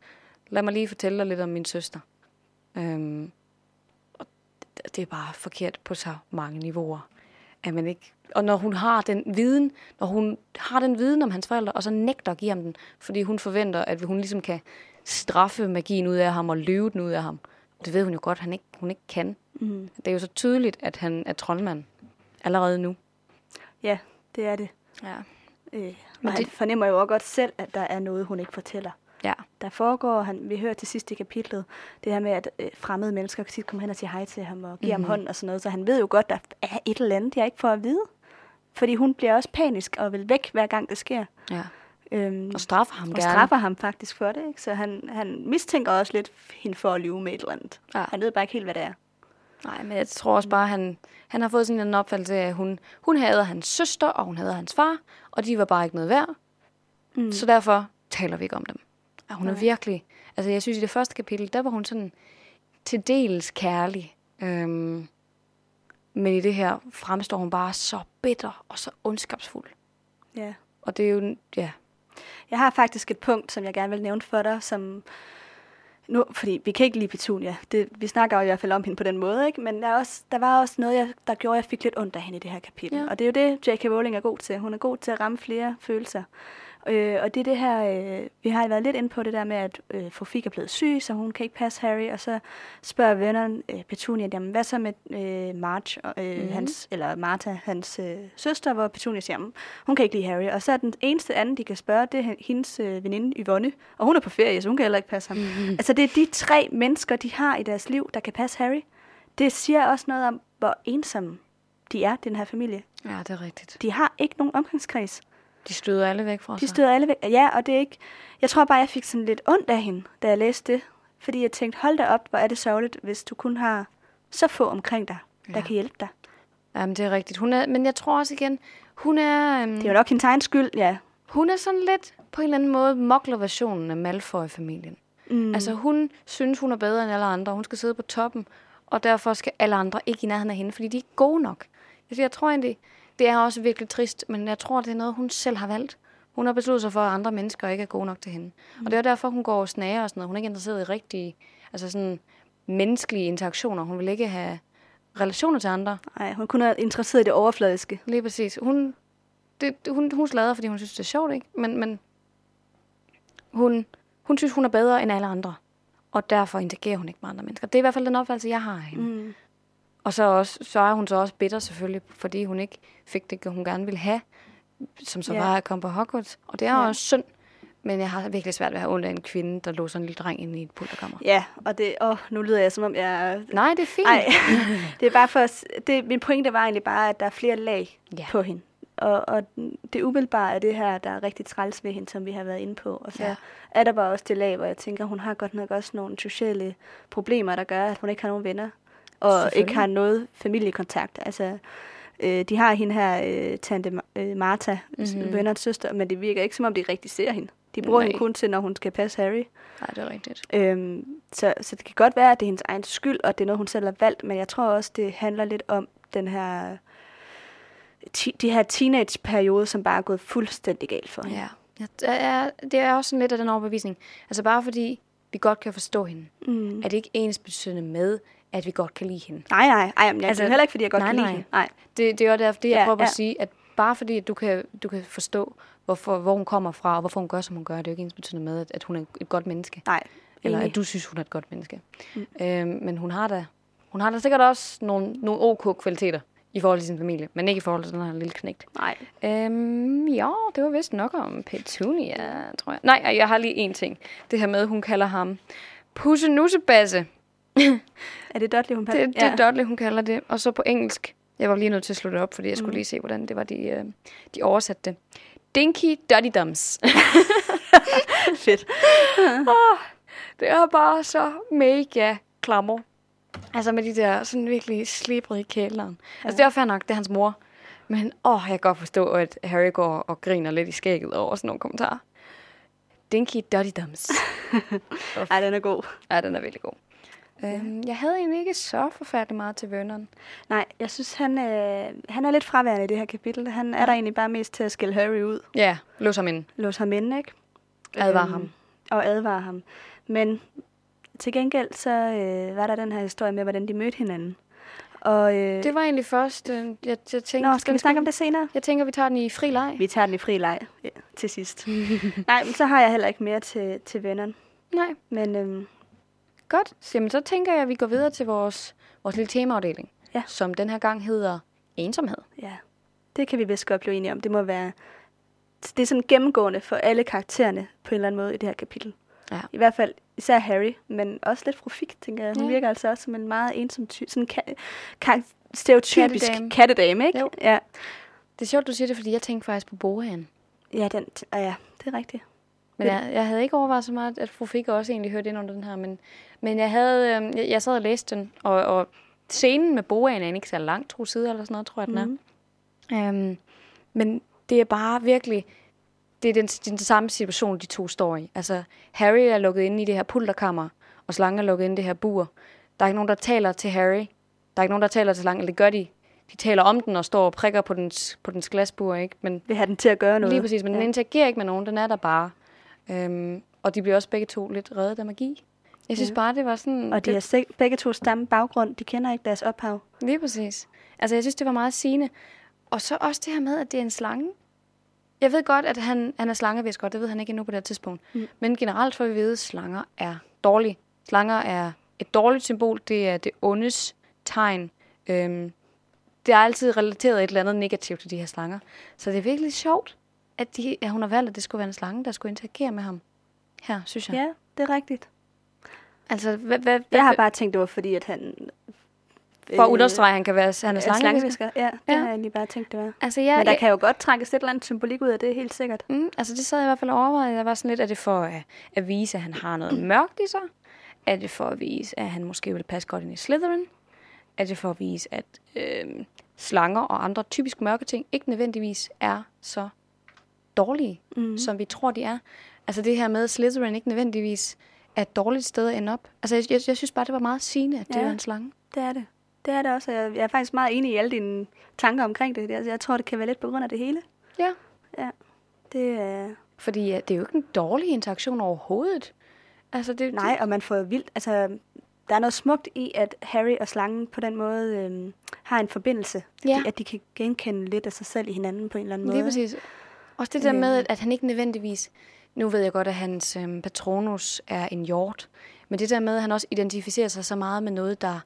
lad mig lige fortælle dig lidt om min søster. Øhm, og det er bare forkert på så mange niveauer. At man ikke, og når hun har den viden, når hun har den viden om hans forældre, og så nægter at give ham den, fordi hun forventer, at hun ligesom kan straffe magien ud af ham og løbe den ud af ham. Det ved hun jo godt, han ikke, hun ikke kan. Mm. Det er jo så tydeligt, at han er troldmand allerede nu. Ja, det er det. Ja. Øh, Men han det... fornemmer jo også godt selv, at der er noget, hun ikke fortæller. Ja. Der foregår, han, vi hører til sidst i kapitlet, det her med, at øh, fremmede mennesker kan komme hen og sige hej til ham og give mm-hmm. ham hånd og sådan noget. Så han ved jo godt, at der er et eller andet, jeg ikke får at vide. Fordi hun bliver også panisk og vil væk, hver gang det sker. Ja. Øhm, og straffer ham og gerne. straffer ham faktisk for det. Ikke? Så han, han mistænker også lidt hende for at lyve med et eller andet. Ja. Han ved bare ikke helt, hvad det er. Nej, men jeg tror også bare, han, han har fået sådan en opfattelse af, at hun, hun havde hans søster, og hun havde hans far, og de var bare ikke noget værd. Mm. Så derfor taler vi ikke om dem. Og hun Nej. er virkelig... Altså, jeg synes, i det første kapitel, der var hun sådan til dels kærlig. Øhm, men i det her fremstår hun bare så bitter og så ondskabsfuld. Ja. Og det er jo... Ja. Jeg har faktisk et punkt, som jeg gerne vil nævne for dig, som nu, fordi vi kan ikke lide Petunia. Det, vi snakker jo i hvert fald om hende på den måde, ikke? Men der, er også, der var også noget, jeg, der gjorde, at jeg fik lidt ondt af hende i det her kapitel. Ja. Og det er jo det, J.K. Rowling er god til. Hun er god til at ramme flere følelser. Øh, og det er det her, øh, vi har været lidt inde på det der med, at øh, Fofik er blevet syg, så hun kan ikke passe Harry, og så spørger vennerne øh, Petunia, jamen hvad så med øh, March, øh, mm-hmm. hans, eller Martha, hans øh, søster, hvor Petunia siger, jamen, hun kan ikke lide Harry. Og så er den eneste anden, de kan spørge, det er hendes øh, veninde Yvonne, og hun er på ferie, så hun kan heller ikke passe ham. Mm-hmm. Altså det er de tre mennesker, de har i deres liv, der kan passe Harry. Det siger også noget om, hvor ensomme de er, den her familie. Ja, det er rigtigt. De har ikke nogen omgangskreds. De støder alle væk fra sig. De støder alle væk. Ja, og det er ikke... Jeg tror bare, jeg fik sådan lidt ondt af hende, da jeg læste det. Fordi jeg tænkte, hold da op, hvor er det sørgeligt, hvis du kun har så få omkring dig, der ja. kan hjælpe dig. Jamen, det er rigtigt. Hun er, men jeg tror også igen, hun er... Um, det er jo nok hendes egen skyld, ja. Hun er sådan lidt, på en eller anden måde, mokler-versionen af Malfoy-familien. Mm. Altså, hun synes, hun er bedre end alle andre. Hun skal sidde på toppen, og derfor skal alle andre ikke i nærheden af hende, fordi de er gode nok. Altså, jeg tror egentlig, det er også virkelig trist, men jeg tror, det er noget, hun selv har valgt. Hun har besluttet sig for, at andre mennesker ikke er gode nok til hende. Mm. Og det er derfor, hun går og snager og sådan noget. Hun er ikke interesseret i rigtige, altså sådan menneskelige interaktioner. Hun vil ikke have relationer til andre. Nej, hun kun er interesseret i det overfladiske. Lige præcis. Hun, det, hun, hun slader, fordi hun synes, det er sjovt, ikke? Men, men hun, hun synes, hun er bedre end alle andre. Og derfor interagerer hun ikke med andre mennesker. Det er i hvert fald den opfattelse, jeg har af hende. Mm. Og så, også, så er hun så også bitter selvfølgelig, fordi hun ikke fik det, hun gerne ville have, som så ja. var at komme på Hogwarts. Og det er ja. også synd, men jeg har virkelig svært ved at have ondt af en kvinde, der lå sådan en lille dreng inde i et pulterkammer. Ja, og det, åh, nu lyder jeg som om jeg... Nej, det er fint. Nej, (laughs) det er bare for... Det, min pointe var egentlig bare, at der er flere lag ja. på hende. Og, og det umiddelbare er det her, der er rigtig træls ved hende, som vi har været inde på. Og så ja. er der bare også det lag, hvor jeg tænker, hun har godt nok også nogle sociale problemer, der gør, at hun ikke har nogen venner og ikke har noget familiekontakt. Altså, øh, de har hende her, øh, tante øh, Martha, mm-hmm. vennerens søster, men det virker ikke, som om de rigtig ser hende. De bruger Nej. hende kun til, når hun skal passe Harry. Nej, det er rigtigt. Øhm, så, så det kan godt være, at det er hendes egen skyld, og det er noget, hun selv har valgt, men jeg tror også, det handler lidt om den her ti, de her teenage-periode, som bare er gået fuldstændig galt for hende. Ja, ja det, er, det er også sådan lidt af den overbevisning. Altså bare fordi vi godt kan forstå hende, Mm. er det ikke ens betydende med, at vi godt kan lide hende. Nej, nej, ej, men jeg, altså, Altså, heller ikke, fordi jeg godt nej, kan lide nej. hende. Nej. Det, det er jo derfor, det jeg Ja, prøver ja. at sige, at bare fordi at du kan, du kan forstå, hvorfor, hvor hun kommer fra, og hvorfor hun gør, som hun gør, det er jo ikke ens betydende med, at, at hun er et godt menneske. Nej, Eller at du synes, hun er et godt menneske. Mm. Øhm, men hun har da, hun har da sikkert også nogle, nogle OK-kvaliteter i forhold til sin familie, men ikke i forhold til den her lille knægt. Nej. Øhm, ja, det var vist nok om Petunia, tror jeg. Nej, ej, jeg har lige en ting. Det her med, at hun kalder ham Pussenussebasse. (laughs) Er det Dudley, hun Det, det ja. er Dudley, hun kalder det. Og så på engelsk. Jeg var lige nødt til at slå det op, fordi jeg skulle Mm. lige se, hvordan det var, de, øh, de oversatte det. Dinky Duddy Dums. (laughs) Fedt. (laughs) det er bare så mega klammer. Altså med de der sådan virkelig slibrige kæleren. Ja. Altså det er fair nok, det er hans mor. Men åh, jeg kan godt forstå, at Harry går og griner lidt i skægget over sådan nogle kommentarer. Dinky Duddy Dums. (laughs) Ej, den er god. ja, den er virkelig god. Øhm, jeg havde egentlig ikke så forfærdeligt meget til Vernon. Nej, jeg synes, han, øh, han er lidt fraværende i det her kapitel. Han er der egentlig bare mest til at skille Harry ud. Ja, lås ham ind. Låse ham inde, ikke? Advar Øhm, ham. Og advare ham. Men til gengæld så øh, var der den her historie med, hvordan de mødte hinanden. Og, øh, Det var egentlig først, øh, jeg, jeg tænkte... Nå, skal vi snakke om det senere? Jeg tænker, vi tager den i fri leg. Vi tager den i fri leg ja, til sidst. (laughs) Nej, men så har jeg heller ikke mere til, til vennerne. Nej, Men øhm, godt. Jamen, så tænker jeg, at vi går videre til vores, vores lille temaafdeling. Ja. Som den her gang hedder ensomhed. ja, det kan vi vist godt blive enige om. Det må være... Det er sådan gennemgående for alle karaktererne på en eller anden måde i det her kapitel. Ja. I hvert fald især Harry, men også lidt profik, tænker jeg. Hun Ja. virker altså også som en meget ensom type. Sådan ka- ka- stereotypisk Kattedame. kattedame, ikke? Jo. Ja. Det er sjovt, du siger det, fordi jeg tænkte faktisk på boaen. Ja, den, t- ah, ja, det er rigtigt. Men jeg, jeg havde ikke overvejet så meget, at fru Fik også egentlig hørte ind under den her. Men, men jeg havde, øh, jeg, jeg sad og læste den, og, og scenen med boaen er ikke så langt, to sider eller sådan noget, tror jeg, den er. Mhm. Øhm, men det er bare virkelig, det er den, den samme situation, de to står i. Altså, Harry er lukket inde i det her pulterkammer, og Slange er lukket inde i det her bur. Der er ikke nogen, der taler til Harry. Der er ikke nogen, der taler til Slange, eller det gør de. De taler om den og står og prikker på dens, på dens glasbur, ikke? Men Vil have den til at gøre noget. lige præcis, men ja. den interagerer ikke med nogen, den er der bare. Øhm, og de bliver også begge to lidt reddet af magi. Jeg synes Ja. bare, det var sådan... Og de har begge to samme baggrund. De kender ikke deres ophav. Lige præcis. Altså, jeg synes, det var meget sigende. Og så også det her med, at det er en slange. Jeg ved godt, at han, han er godt. Det ved han ikke endnu på det tidspunkt. Mm. Men generelt får vi vide, at slanger er dårlige. Slanger er et dårligt symbol. Det er det ondes tegn. Øhm, det er altid relateret et eller andet negativt til de her slanger. Så det er virkelig sjovt, at, de, at hun har valgt, at det skulle være en slange, der skulle interagere med ham. Her, synes jeg. Ja, det er rigtigt. Altså, hvad, hvad, Jeg har bare tænkt, det var fordi, at han... for at understrege, at han kan være han er er slangevisker. Ja, det Ja. har jeg egentlig bare tænkt, det var. Altså, jeg, Men der jeg- kan jo godt trækkes et eller andet symbolik ud af det, helt sikkert. Mm, altså det sad jeg i hvert fald og overvejede. Jeg var sådan lidt, er det for at, at vise, at han har noget (clears throat) mørkt i sig? Er det for at vise, at han måske vil passe godt ind i Slytherin? Er det for at vise, at øh, slanger og andre typisk mørke ting ikke nødvendigvis er så dårlige, mm. som vi tror, de er? Altså det her med, at Slytherin ikke nødvendigvis er et dårligt sted at ende op. Altså jeg, jeg, jeg synes bare, det var meget sigende, at det Ja. var en slange. Det er det. Det er det også. og Jeg, er faktisk meget enig i alle dine tanker omkring det. Jeg, jeg tror, det kan være lidt på grund af det hele. Ja. Ja. Det er... Fordi ja, det er jo ikke en dårlig interaktion overhovedet. Altså det, Nej, og man får vildt... Altså, der er noget smukt i, at Harry og slangen på den måde øhm, har en forbindelse. Ja. De, at de kan genkende lidt af sig selv i hinanden på en eller anden måde. Lige præcis. Også det der med, Øhm. at, at han ikke nødvendigvis... Nu ved jeg godt, at hans øhm, patronus er en hjort. Men det der med, at han også identificerer sig så meget med noget, der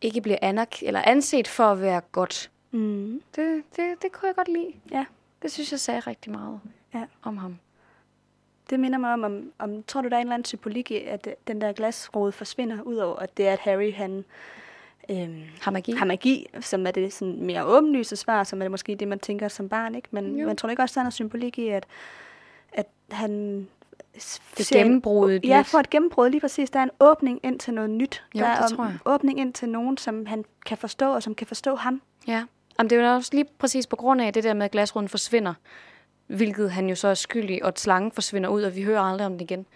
ikke bliver anerk- eller anset for at være godt. Mm. Det, det, det kunne jeg godt lide. Ja. Det synes jeg sagde rigtig meget Ja. om ham. Det minder mig om, om, om, tror du, der er en eller anden symbolik i, at den der glasrode forsvinder, udover at det er, at Harry, han øhm, Har magi. har magi, som er det sådan mere åbenlyse svar, som er det måske det, man tænker som barn, ikke? Men Jo. man tror ikke også, der er noget symbolik i, at, at han Det ser en- gennembruddet Ja, for et gennembrud lige præcis. Der er en åbning ind til noget nyt. Jo, der er det en tror jeg. åbning ind til nogen, som han kan forstå, og som kan forstå ham. Ja. Jamen, det er jo også lige præcis på grund af det der med, at glasruden forsvinder. Hvilket han jo så er skyldig, og at slangen forsvinder ud, og vi hører aldrig om den igen.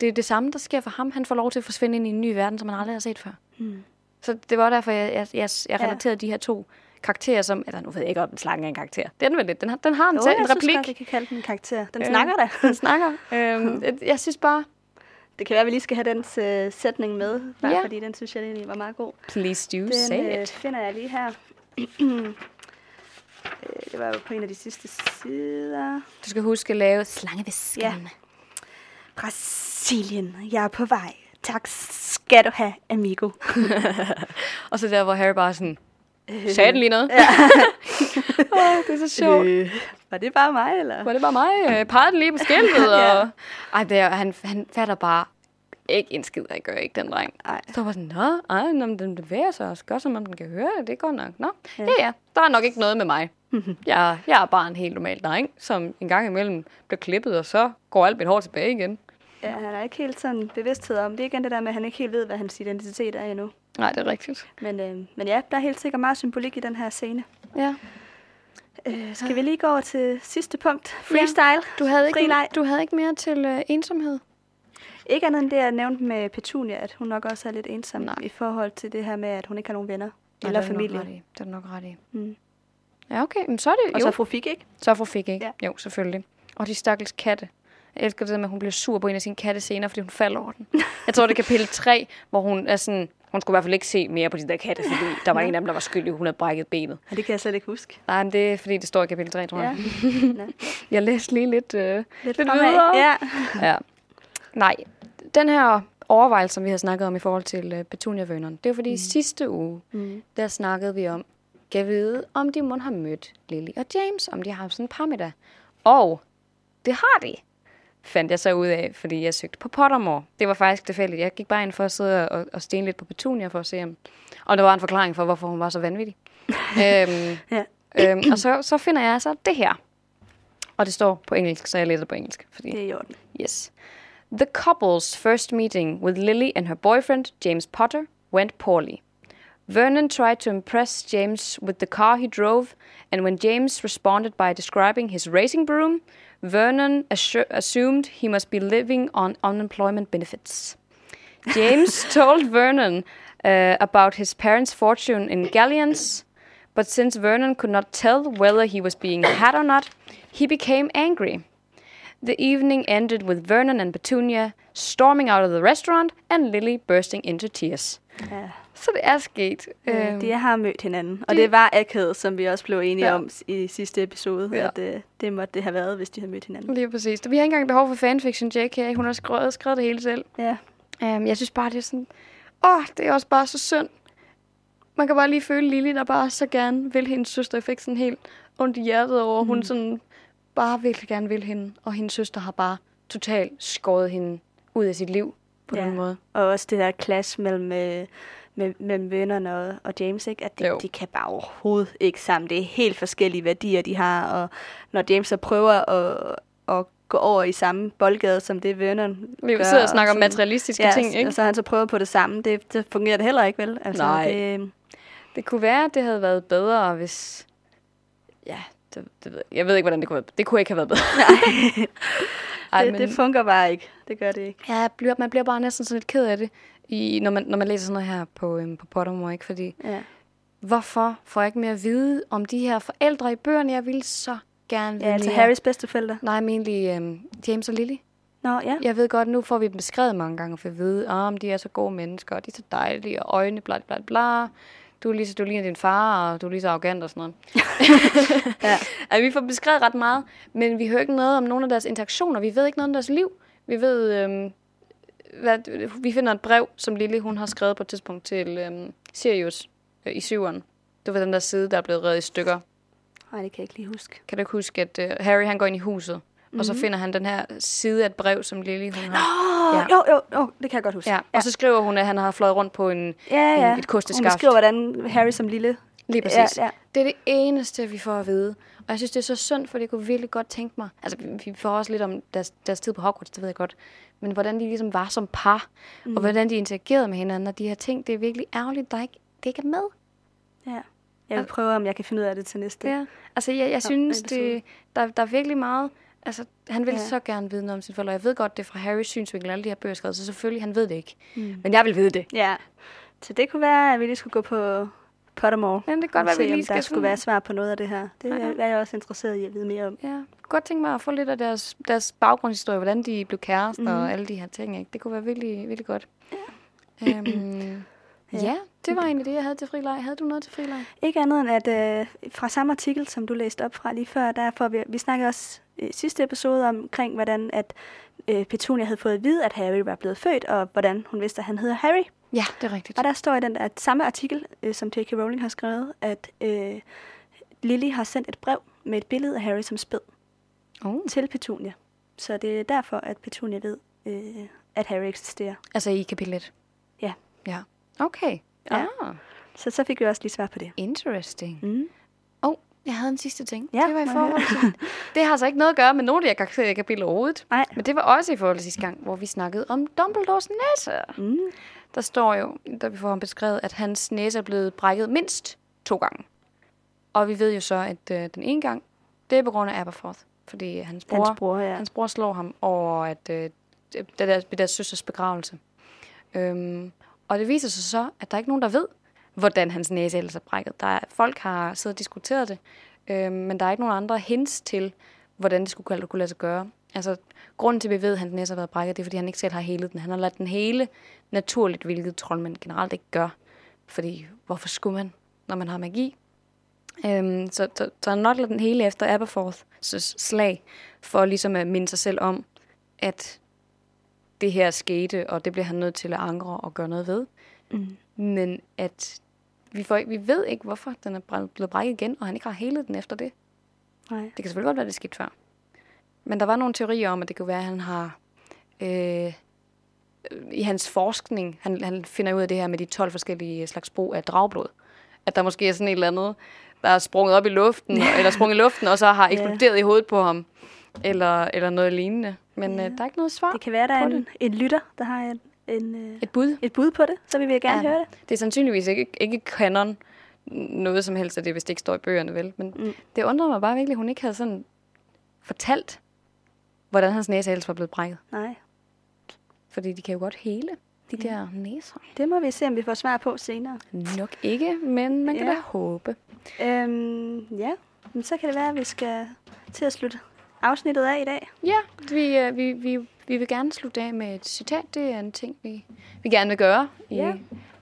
Det er det samme, der sker for ham. Han får lov til at forsvinde ind i en ny verden, som han aldrig har set før. Hmm. Så det var derfor, jeg, jeg, jeg, jeg Ja. relaterede de her to karakterer, som... Eller nu ved jeg ikke, om en slange er en karakter. Det er den vel lidt. Den har, den har en, Jo, selv, jeg en synes replik. godt, vi kan kalde den en karakter. Den Øh, snakker da. Den snakker. (laughs) øhm, jeg synes bare... Det kan være, at vi lige skal have den uh, sætning med, bare ja. fordi den synes jeg egentlig var meget god. Please do Den say øh, it. finder jeg lige her. (clears throat) Øh, det var jo på en af de sidste sider. Du skal huske at lave slangevisken. Ja. Brasilien, jeg er på vej. Tak skal du have, amigo. (laughs) Og så der, hvor Harry bare sådan, sagde den lige noget? (laughs) Ja. (laughs) oh, det er så sjovt. Øh, var det bare mig, eller? Var det bare mig? Øh, Pegede den lige på skiltet? (laughs) Ja. og... Ej, det er, han, han fatter bare ikke en skid, han gør ikke, den dreng. Ej. Så var sådan, nå, ej, når den bevæger sig også godt, som om den kan høre det, det går nok. Nå, ja. ja, ja, der er nok ikke noget med mig. jeg, jeg er bare en helt normal dreng, som en gang imellem bliver klippet, og så går alt mit hår tilbage igen. Ja, han er ikke helt sådan bevidsthed om. Det igen det der med, at han ikke helt ved, hvad hans identitet er endnu. Nej, det er rigtigt. Men, øh, men ja, der er helt sikkert meget symbolik i den her scene. Ja. Øh, skal vi lige gå over til sidste punkt? Freestyle. Du havde ikke, Fri leg. du havde ikke mere til øh, ensomhed? Ikke andet end det, jeg nævnte med Petunia, at hun nok også er lidt ensom Nej. I forhold til det her med, at hun ikke har nogen venner. Nej, eller det er familie. Det er du nok ret i. Mm. Ja, okay. Men så er det Og jo. så fru Fik, ikke? Så fru fik ikke. Ja. Ja. Jo, selvfølgelig. Og de stakkels katte. Jeg elsker det der med, at hun bliver sur på en af sine katte senere, fordi hun falder over den. (laughs) Jeg tror, det er kapitel 3, hvor hun er sådan... Hun skulle i hvert fald ikke se mere på de der katte, fordi der var (laughs) en af dem, der var skyldig, hun havde brækket benet. Og det kan jeg slet ikke huske. Nej, men det er, fordi det står i kapitel 3, tror jeg. (laughs) Ja. Jeg læste lige lidt, øh, lidt, lidt fremad. videre. Ja. Ja. Nej, den her overvejelse, som vi har snakket om i forhold til uh, Petunia Vernon, det er fordi mm. sidste uge, Mm. der snakkede vi om, kan vide, om de må have mødt Lily og James, om de har haft sådan en parmiddag. Og det har de, fandt jeg så ud af, fordi jeg søgte på Pottermore. Det var faktisk tilfældigt. Jeg gik bare ind for at sidde og, og stene lidt på Petunia for at se, om, og der var en forklaring for, hvorfor hun var så vanvittig. (laughs) øhm, Ja. øhm, og så, så finder jeg så det her. Og det står på engelsk, så jeg læser på engelsk. Fordi Det er i orden. Yes. The couple's first meeting with Lily and her boyfriend, James Potter, went poorly. Vernon tried to impress James with the car he drove, and when James responded by describing his racing broom, Vernon assu- assumed he must be living on unemployment benefits. James (laughs) told Vernon uh, about his parents' fortune in galleons, but since Vernon could not tell whether he was being (coughs) had or not, he became angry. The evening ended with Vernon and Petunia storming out of the restaurant and Lily bursting into tears. Ja. Så det er sket. Øhm, de har mødt hinanden. Og de- det var akavet, som vi også blev enige Ja. om i sidste episode. Ja. At øh, det måtte det have været, hvis de havde mødt hinanden. Lige præcis. Vi har ikke engang behov for fanfiction, JK. Hun har skrevet, skrevet det hele selv. Ja. Um, jeg synes bare, det er sådan... Åh, det er også bare så synd. Man kan bare lige føle Lily, der bare så gerne vil hendes søster. Jeg fik sådan helt ondt i hjertet over, mm. hun sådan bare virkelig gerne vil hende. Og hendes søster har bare totalt skåret hende ud af sit liv på Ja. den måde. Og også det der clash mellem, øh, med, mellem vennerne og, og James, ikke? at de, Jo. de kan bare overhovedet ikke sammen. Det er helt forskellige værdier, de har. Og når James så prøver at, at gå over i samme boldgade, som det Vernon Vi gør, sidder og snakker om sådan- materialistiske ja, ting, ikke? og så han så prøver på det samme. Det, det fungerer det heller ikke, vel? Altså, Nej. Det, Det kunne være, at det havde været bedre, hvis... Ja, det, det ved jeg. jeg ved ikke, hvordan det kunne være. Det kunne ikke have været bedre. (laughs) Ej, det, det fungerer bare ikke. Det gør det ikke. Ja, bliver, man bliver bare næsten sådan lidt ked af det, i, når, man, når man læser sådan noget her på, øhm, på Pottermore, ikke? Fordi, Ja. hvorfor får jeg ikke mere at vide om de her forældre i bøgerne? Jeg ville så gerne vide Ja, altså. Harrys bedsteforældre. Nej, men egentlig øhm, James og Lily. Nå, ja. Jeg ved godt, nu får vi dem beskrevet mange gange for at vide, om de er så gode mennesker, og de er så dejlige, og øjne, bla bla bla. Du er lige så du ligner din far, og du er lige så arrogant og sådan noget. (laughs) Ja. (laughs) Altså, vi får beskrevet ret meget, men vi hører ikke noget om nogle af deres interaktioner. Vi ved ikke noget om deres liv. Vi ved, øhm, hvad, vi finder et brev, som Lily hun har skrevet på et tidspunkt til øhm, Sirius øh, i syveren. Det var den der side, der er blevet revet i stykker. Nej, det kan jeg ikke lige huske. Kan du ikke huske, at øh, Harry han går ind i huset, mm-hmm. og så Mhm. finder han den her side af et brev, som Lily hun har. Åh, Ja. jo, jo, jo, det kan jeg godt huske. Ja, og så skriver hun, at han har fløjet rundt på en, ja, ja. en, et Hun kosteskaft. beskriver, hvordan Harry som lille... Lige præcis. Ja, ja. Det er det eneste, vi får at vide. Og jeg synes, det er så synd, for det kunne virkelig godt tænke mig. Altså, vi- får også lidt om deres, deres tid på Hogwarts, det ved jeg godt. Men hvordan de ligesom var som par, mm. og hvordan de interagerede med hinanden, og de her ting, det er virkelig ærgerligt, der ikke, det ikke er med. ja. Jeg vil prøve, om jeg kan finde ud af det til næste. Ja. Altså, jeg, jeg synes, episode. det, der, der er virkelig meget... Altså, han vil ja. Så gerne vide noget om sin forældre. Jeg ved godt, det er fra Harrys synsvinkel, alle de her bøger er skrevet, så selvfølgelig, han ved det ikke. Mm. Men jeg vil vide det. Ja. Så det kunne være, at vi lige skulle gå på, Pottermore. Jamen, det kan godt være, vi om lige skal der skulle være svar på noget af det her. Det Ja. er, jeg også interesseret i at vide mere om. Ja, godt tænke mig at få lidt af deres, deres baggrundshistorie, hvordan de blev kærester mm. Mhm. og alle de her ting. Ikke? Det kunne være virkelig, virkelig godt. Ja. Øhm, Ja. det var egentlig det, jeg havde til frileg. Havde du noget til frileg? Ikke andet end, at øh, fra samme artikel, som du læste op fra lige før, der får vi, vi snakkede også i sidste episode omkring, hvordan at øh, Petunia havde fået at vide, at Harry var blevet født, og hvordan hun vidste, at han hedder Harry. Ja, det er rigtigt. Og der står i den der samme artikel, øh, som J.K. Rowling har skrevet, at øh, Lily har sendt et brev med et billede af Harry som spæd Oh. til Petunia. Så det er derfor, at Petunia ved, øh, at Harry eksisterer. Altså i kapitel 1? Ja. Ja. Okay. Ja. Ah, Så så fik vi også lige svar på det. interesting. Mm. Oh, jeg havde en sidste ting. Ja, det var i forhold til... (laughs) det har altså ikke noget at gøre med nogen af de her kapitlet overhovedet. Nej. Men det var også i forhold til sidste gang, hvor vi snakkede om Dumbledores næse. Mm. Der står jo, da vi får ham beskrevet, at hans næse er blevet brækket mindst to gange. Og vi ved jo så, at øh, den ene gang, det er på grund af Aberforth. Fordi hans bror, Hans bror, ja. hans bror slår ham over at, øh, det det der, ved deres søsters begravelse. Øhm, og det viser sig så, at der er ikke nogen, der ved, hvordan hans næse ellers er brækket. Der er, folk har siddet og diskuteret det, øh, men der er ikke nogen andre hints til, hvordan det skulle kunne, kunne lade sig gøre. Altså, grunden til, at vi ved, at hans næse har været brækket, det er, fordi han ikke selv har helet den. Han har ladt den hele naturligt, hvilket troldmænd generelt ikke gør. Fordi, hvorfor skulle man, når man har magi? Øhm, så, så, så han nok ladet den hele efter Aberforths slag, for ligesom at minde sig selv om, at det her skete, og det bliver han nødt til at angre og gøre noget ved. Mm. Men at vi, får, ikke- vi ved ikke, hvorfor den er blevet brækket igen, og han ikke har helet den efter det. Nej. Det kan selvfølgelig godt være, det skete før. Men der var nogle teorier om, at det kunne være, at han har... Øh, I hans forskning, han, han finder ud af det her med de 12 forskellige slags brug af dragblod. At der måske er sådan et eller andet, der er sprunget op i luften, (laughs) eller sprunget i luften, og så har eksploderet i hovedet på ham. Eller, eller noget lignende. Men Ja. øh, der er ikke noget svar. Det kan være, der er en, en lytter, der har en, en, øh, Et bud. et bud på det, så vi vil gerne Ja. høre det. Det er sandsynligvis ikke, ikke kanon noget som helst af det, hvis det ikke står i bøgerne, vel? Men Mm. mm. det undrede mig bare virkelig, at hun ikke havde sådan fortalt, hvordan hans næse ellers var blevet brækket. Nej, Fordi de kan jo godt hele, de Ja. der næser. det må vi se, om vi får svar på senere. Nok ikke, men man kan Ja. da håbe. Øhm, ja, men så kan det være, at vi skal til at slutte afsnittet af i dag. Ja, vi, øh, vi, vi, vi vil gerne slutte af med et citat. Det er en ting, vi, vi gerne vil gøre i Ja.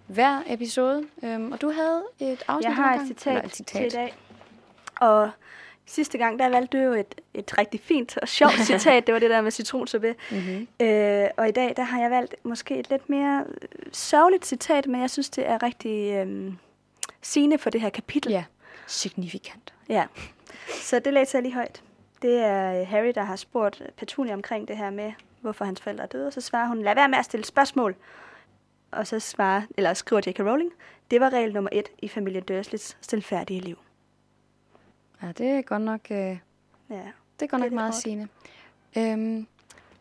hver episode. Øhm, og du havde et afsnit Jeg har et citat, Eller et til i citat. dag. Og sidste gang, der valgte du jo et, et rigtig fint og sjovt (laughs) citat. Det var det der med citronsuppe. Mm-hmm. Øh, og i dag, der har jeg valgt måske et lidt mere øh, sørgeligt citat, men jeg synes, det er rigtig øh, sigende for det her kapitel. Ja, signifikant. Ja. Så det læser jeg lige højt. Det er Harry, der har spurgt Petunia omkring det her med, hvorfor hans forældre er døde, og så svarer hun, lad være med at stille spørgsmål. Og så svarer, eller skriver J.K. Rowling, det var regel nummer et i familien Dursleys stilfærdige liv. Ja, det er godt nok... Øh, Ja. Det er godt Det nok meget sigende. Øhm,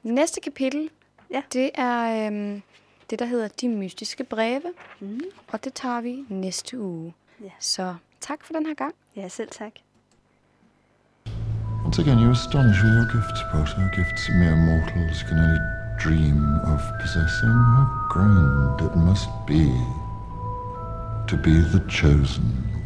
næste kapitel, Ja. det er øhm, det, der hedder De Mystiske Breve, Mm. og det tager vi næste uge. Ja. Så tak for den her gang. ja, selv tak. Once again, you astonish with your gifts, Potter. Gifts mere mortals can only dream of possessing. How grand it must be to be the chosen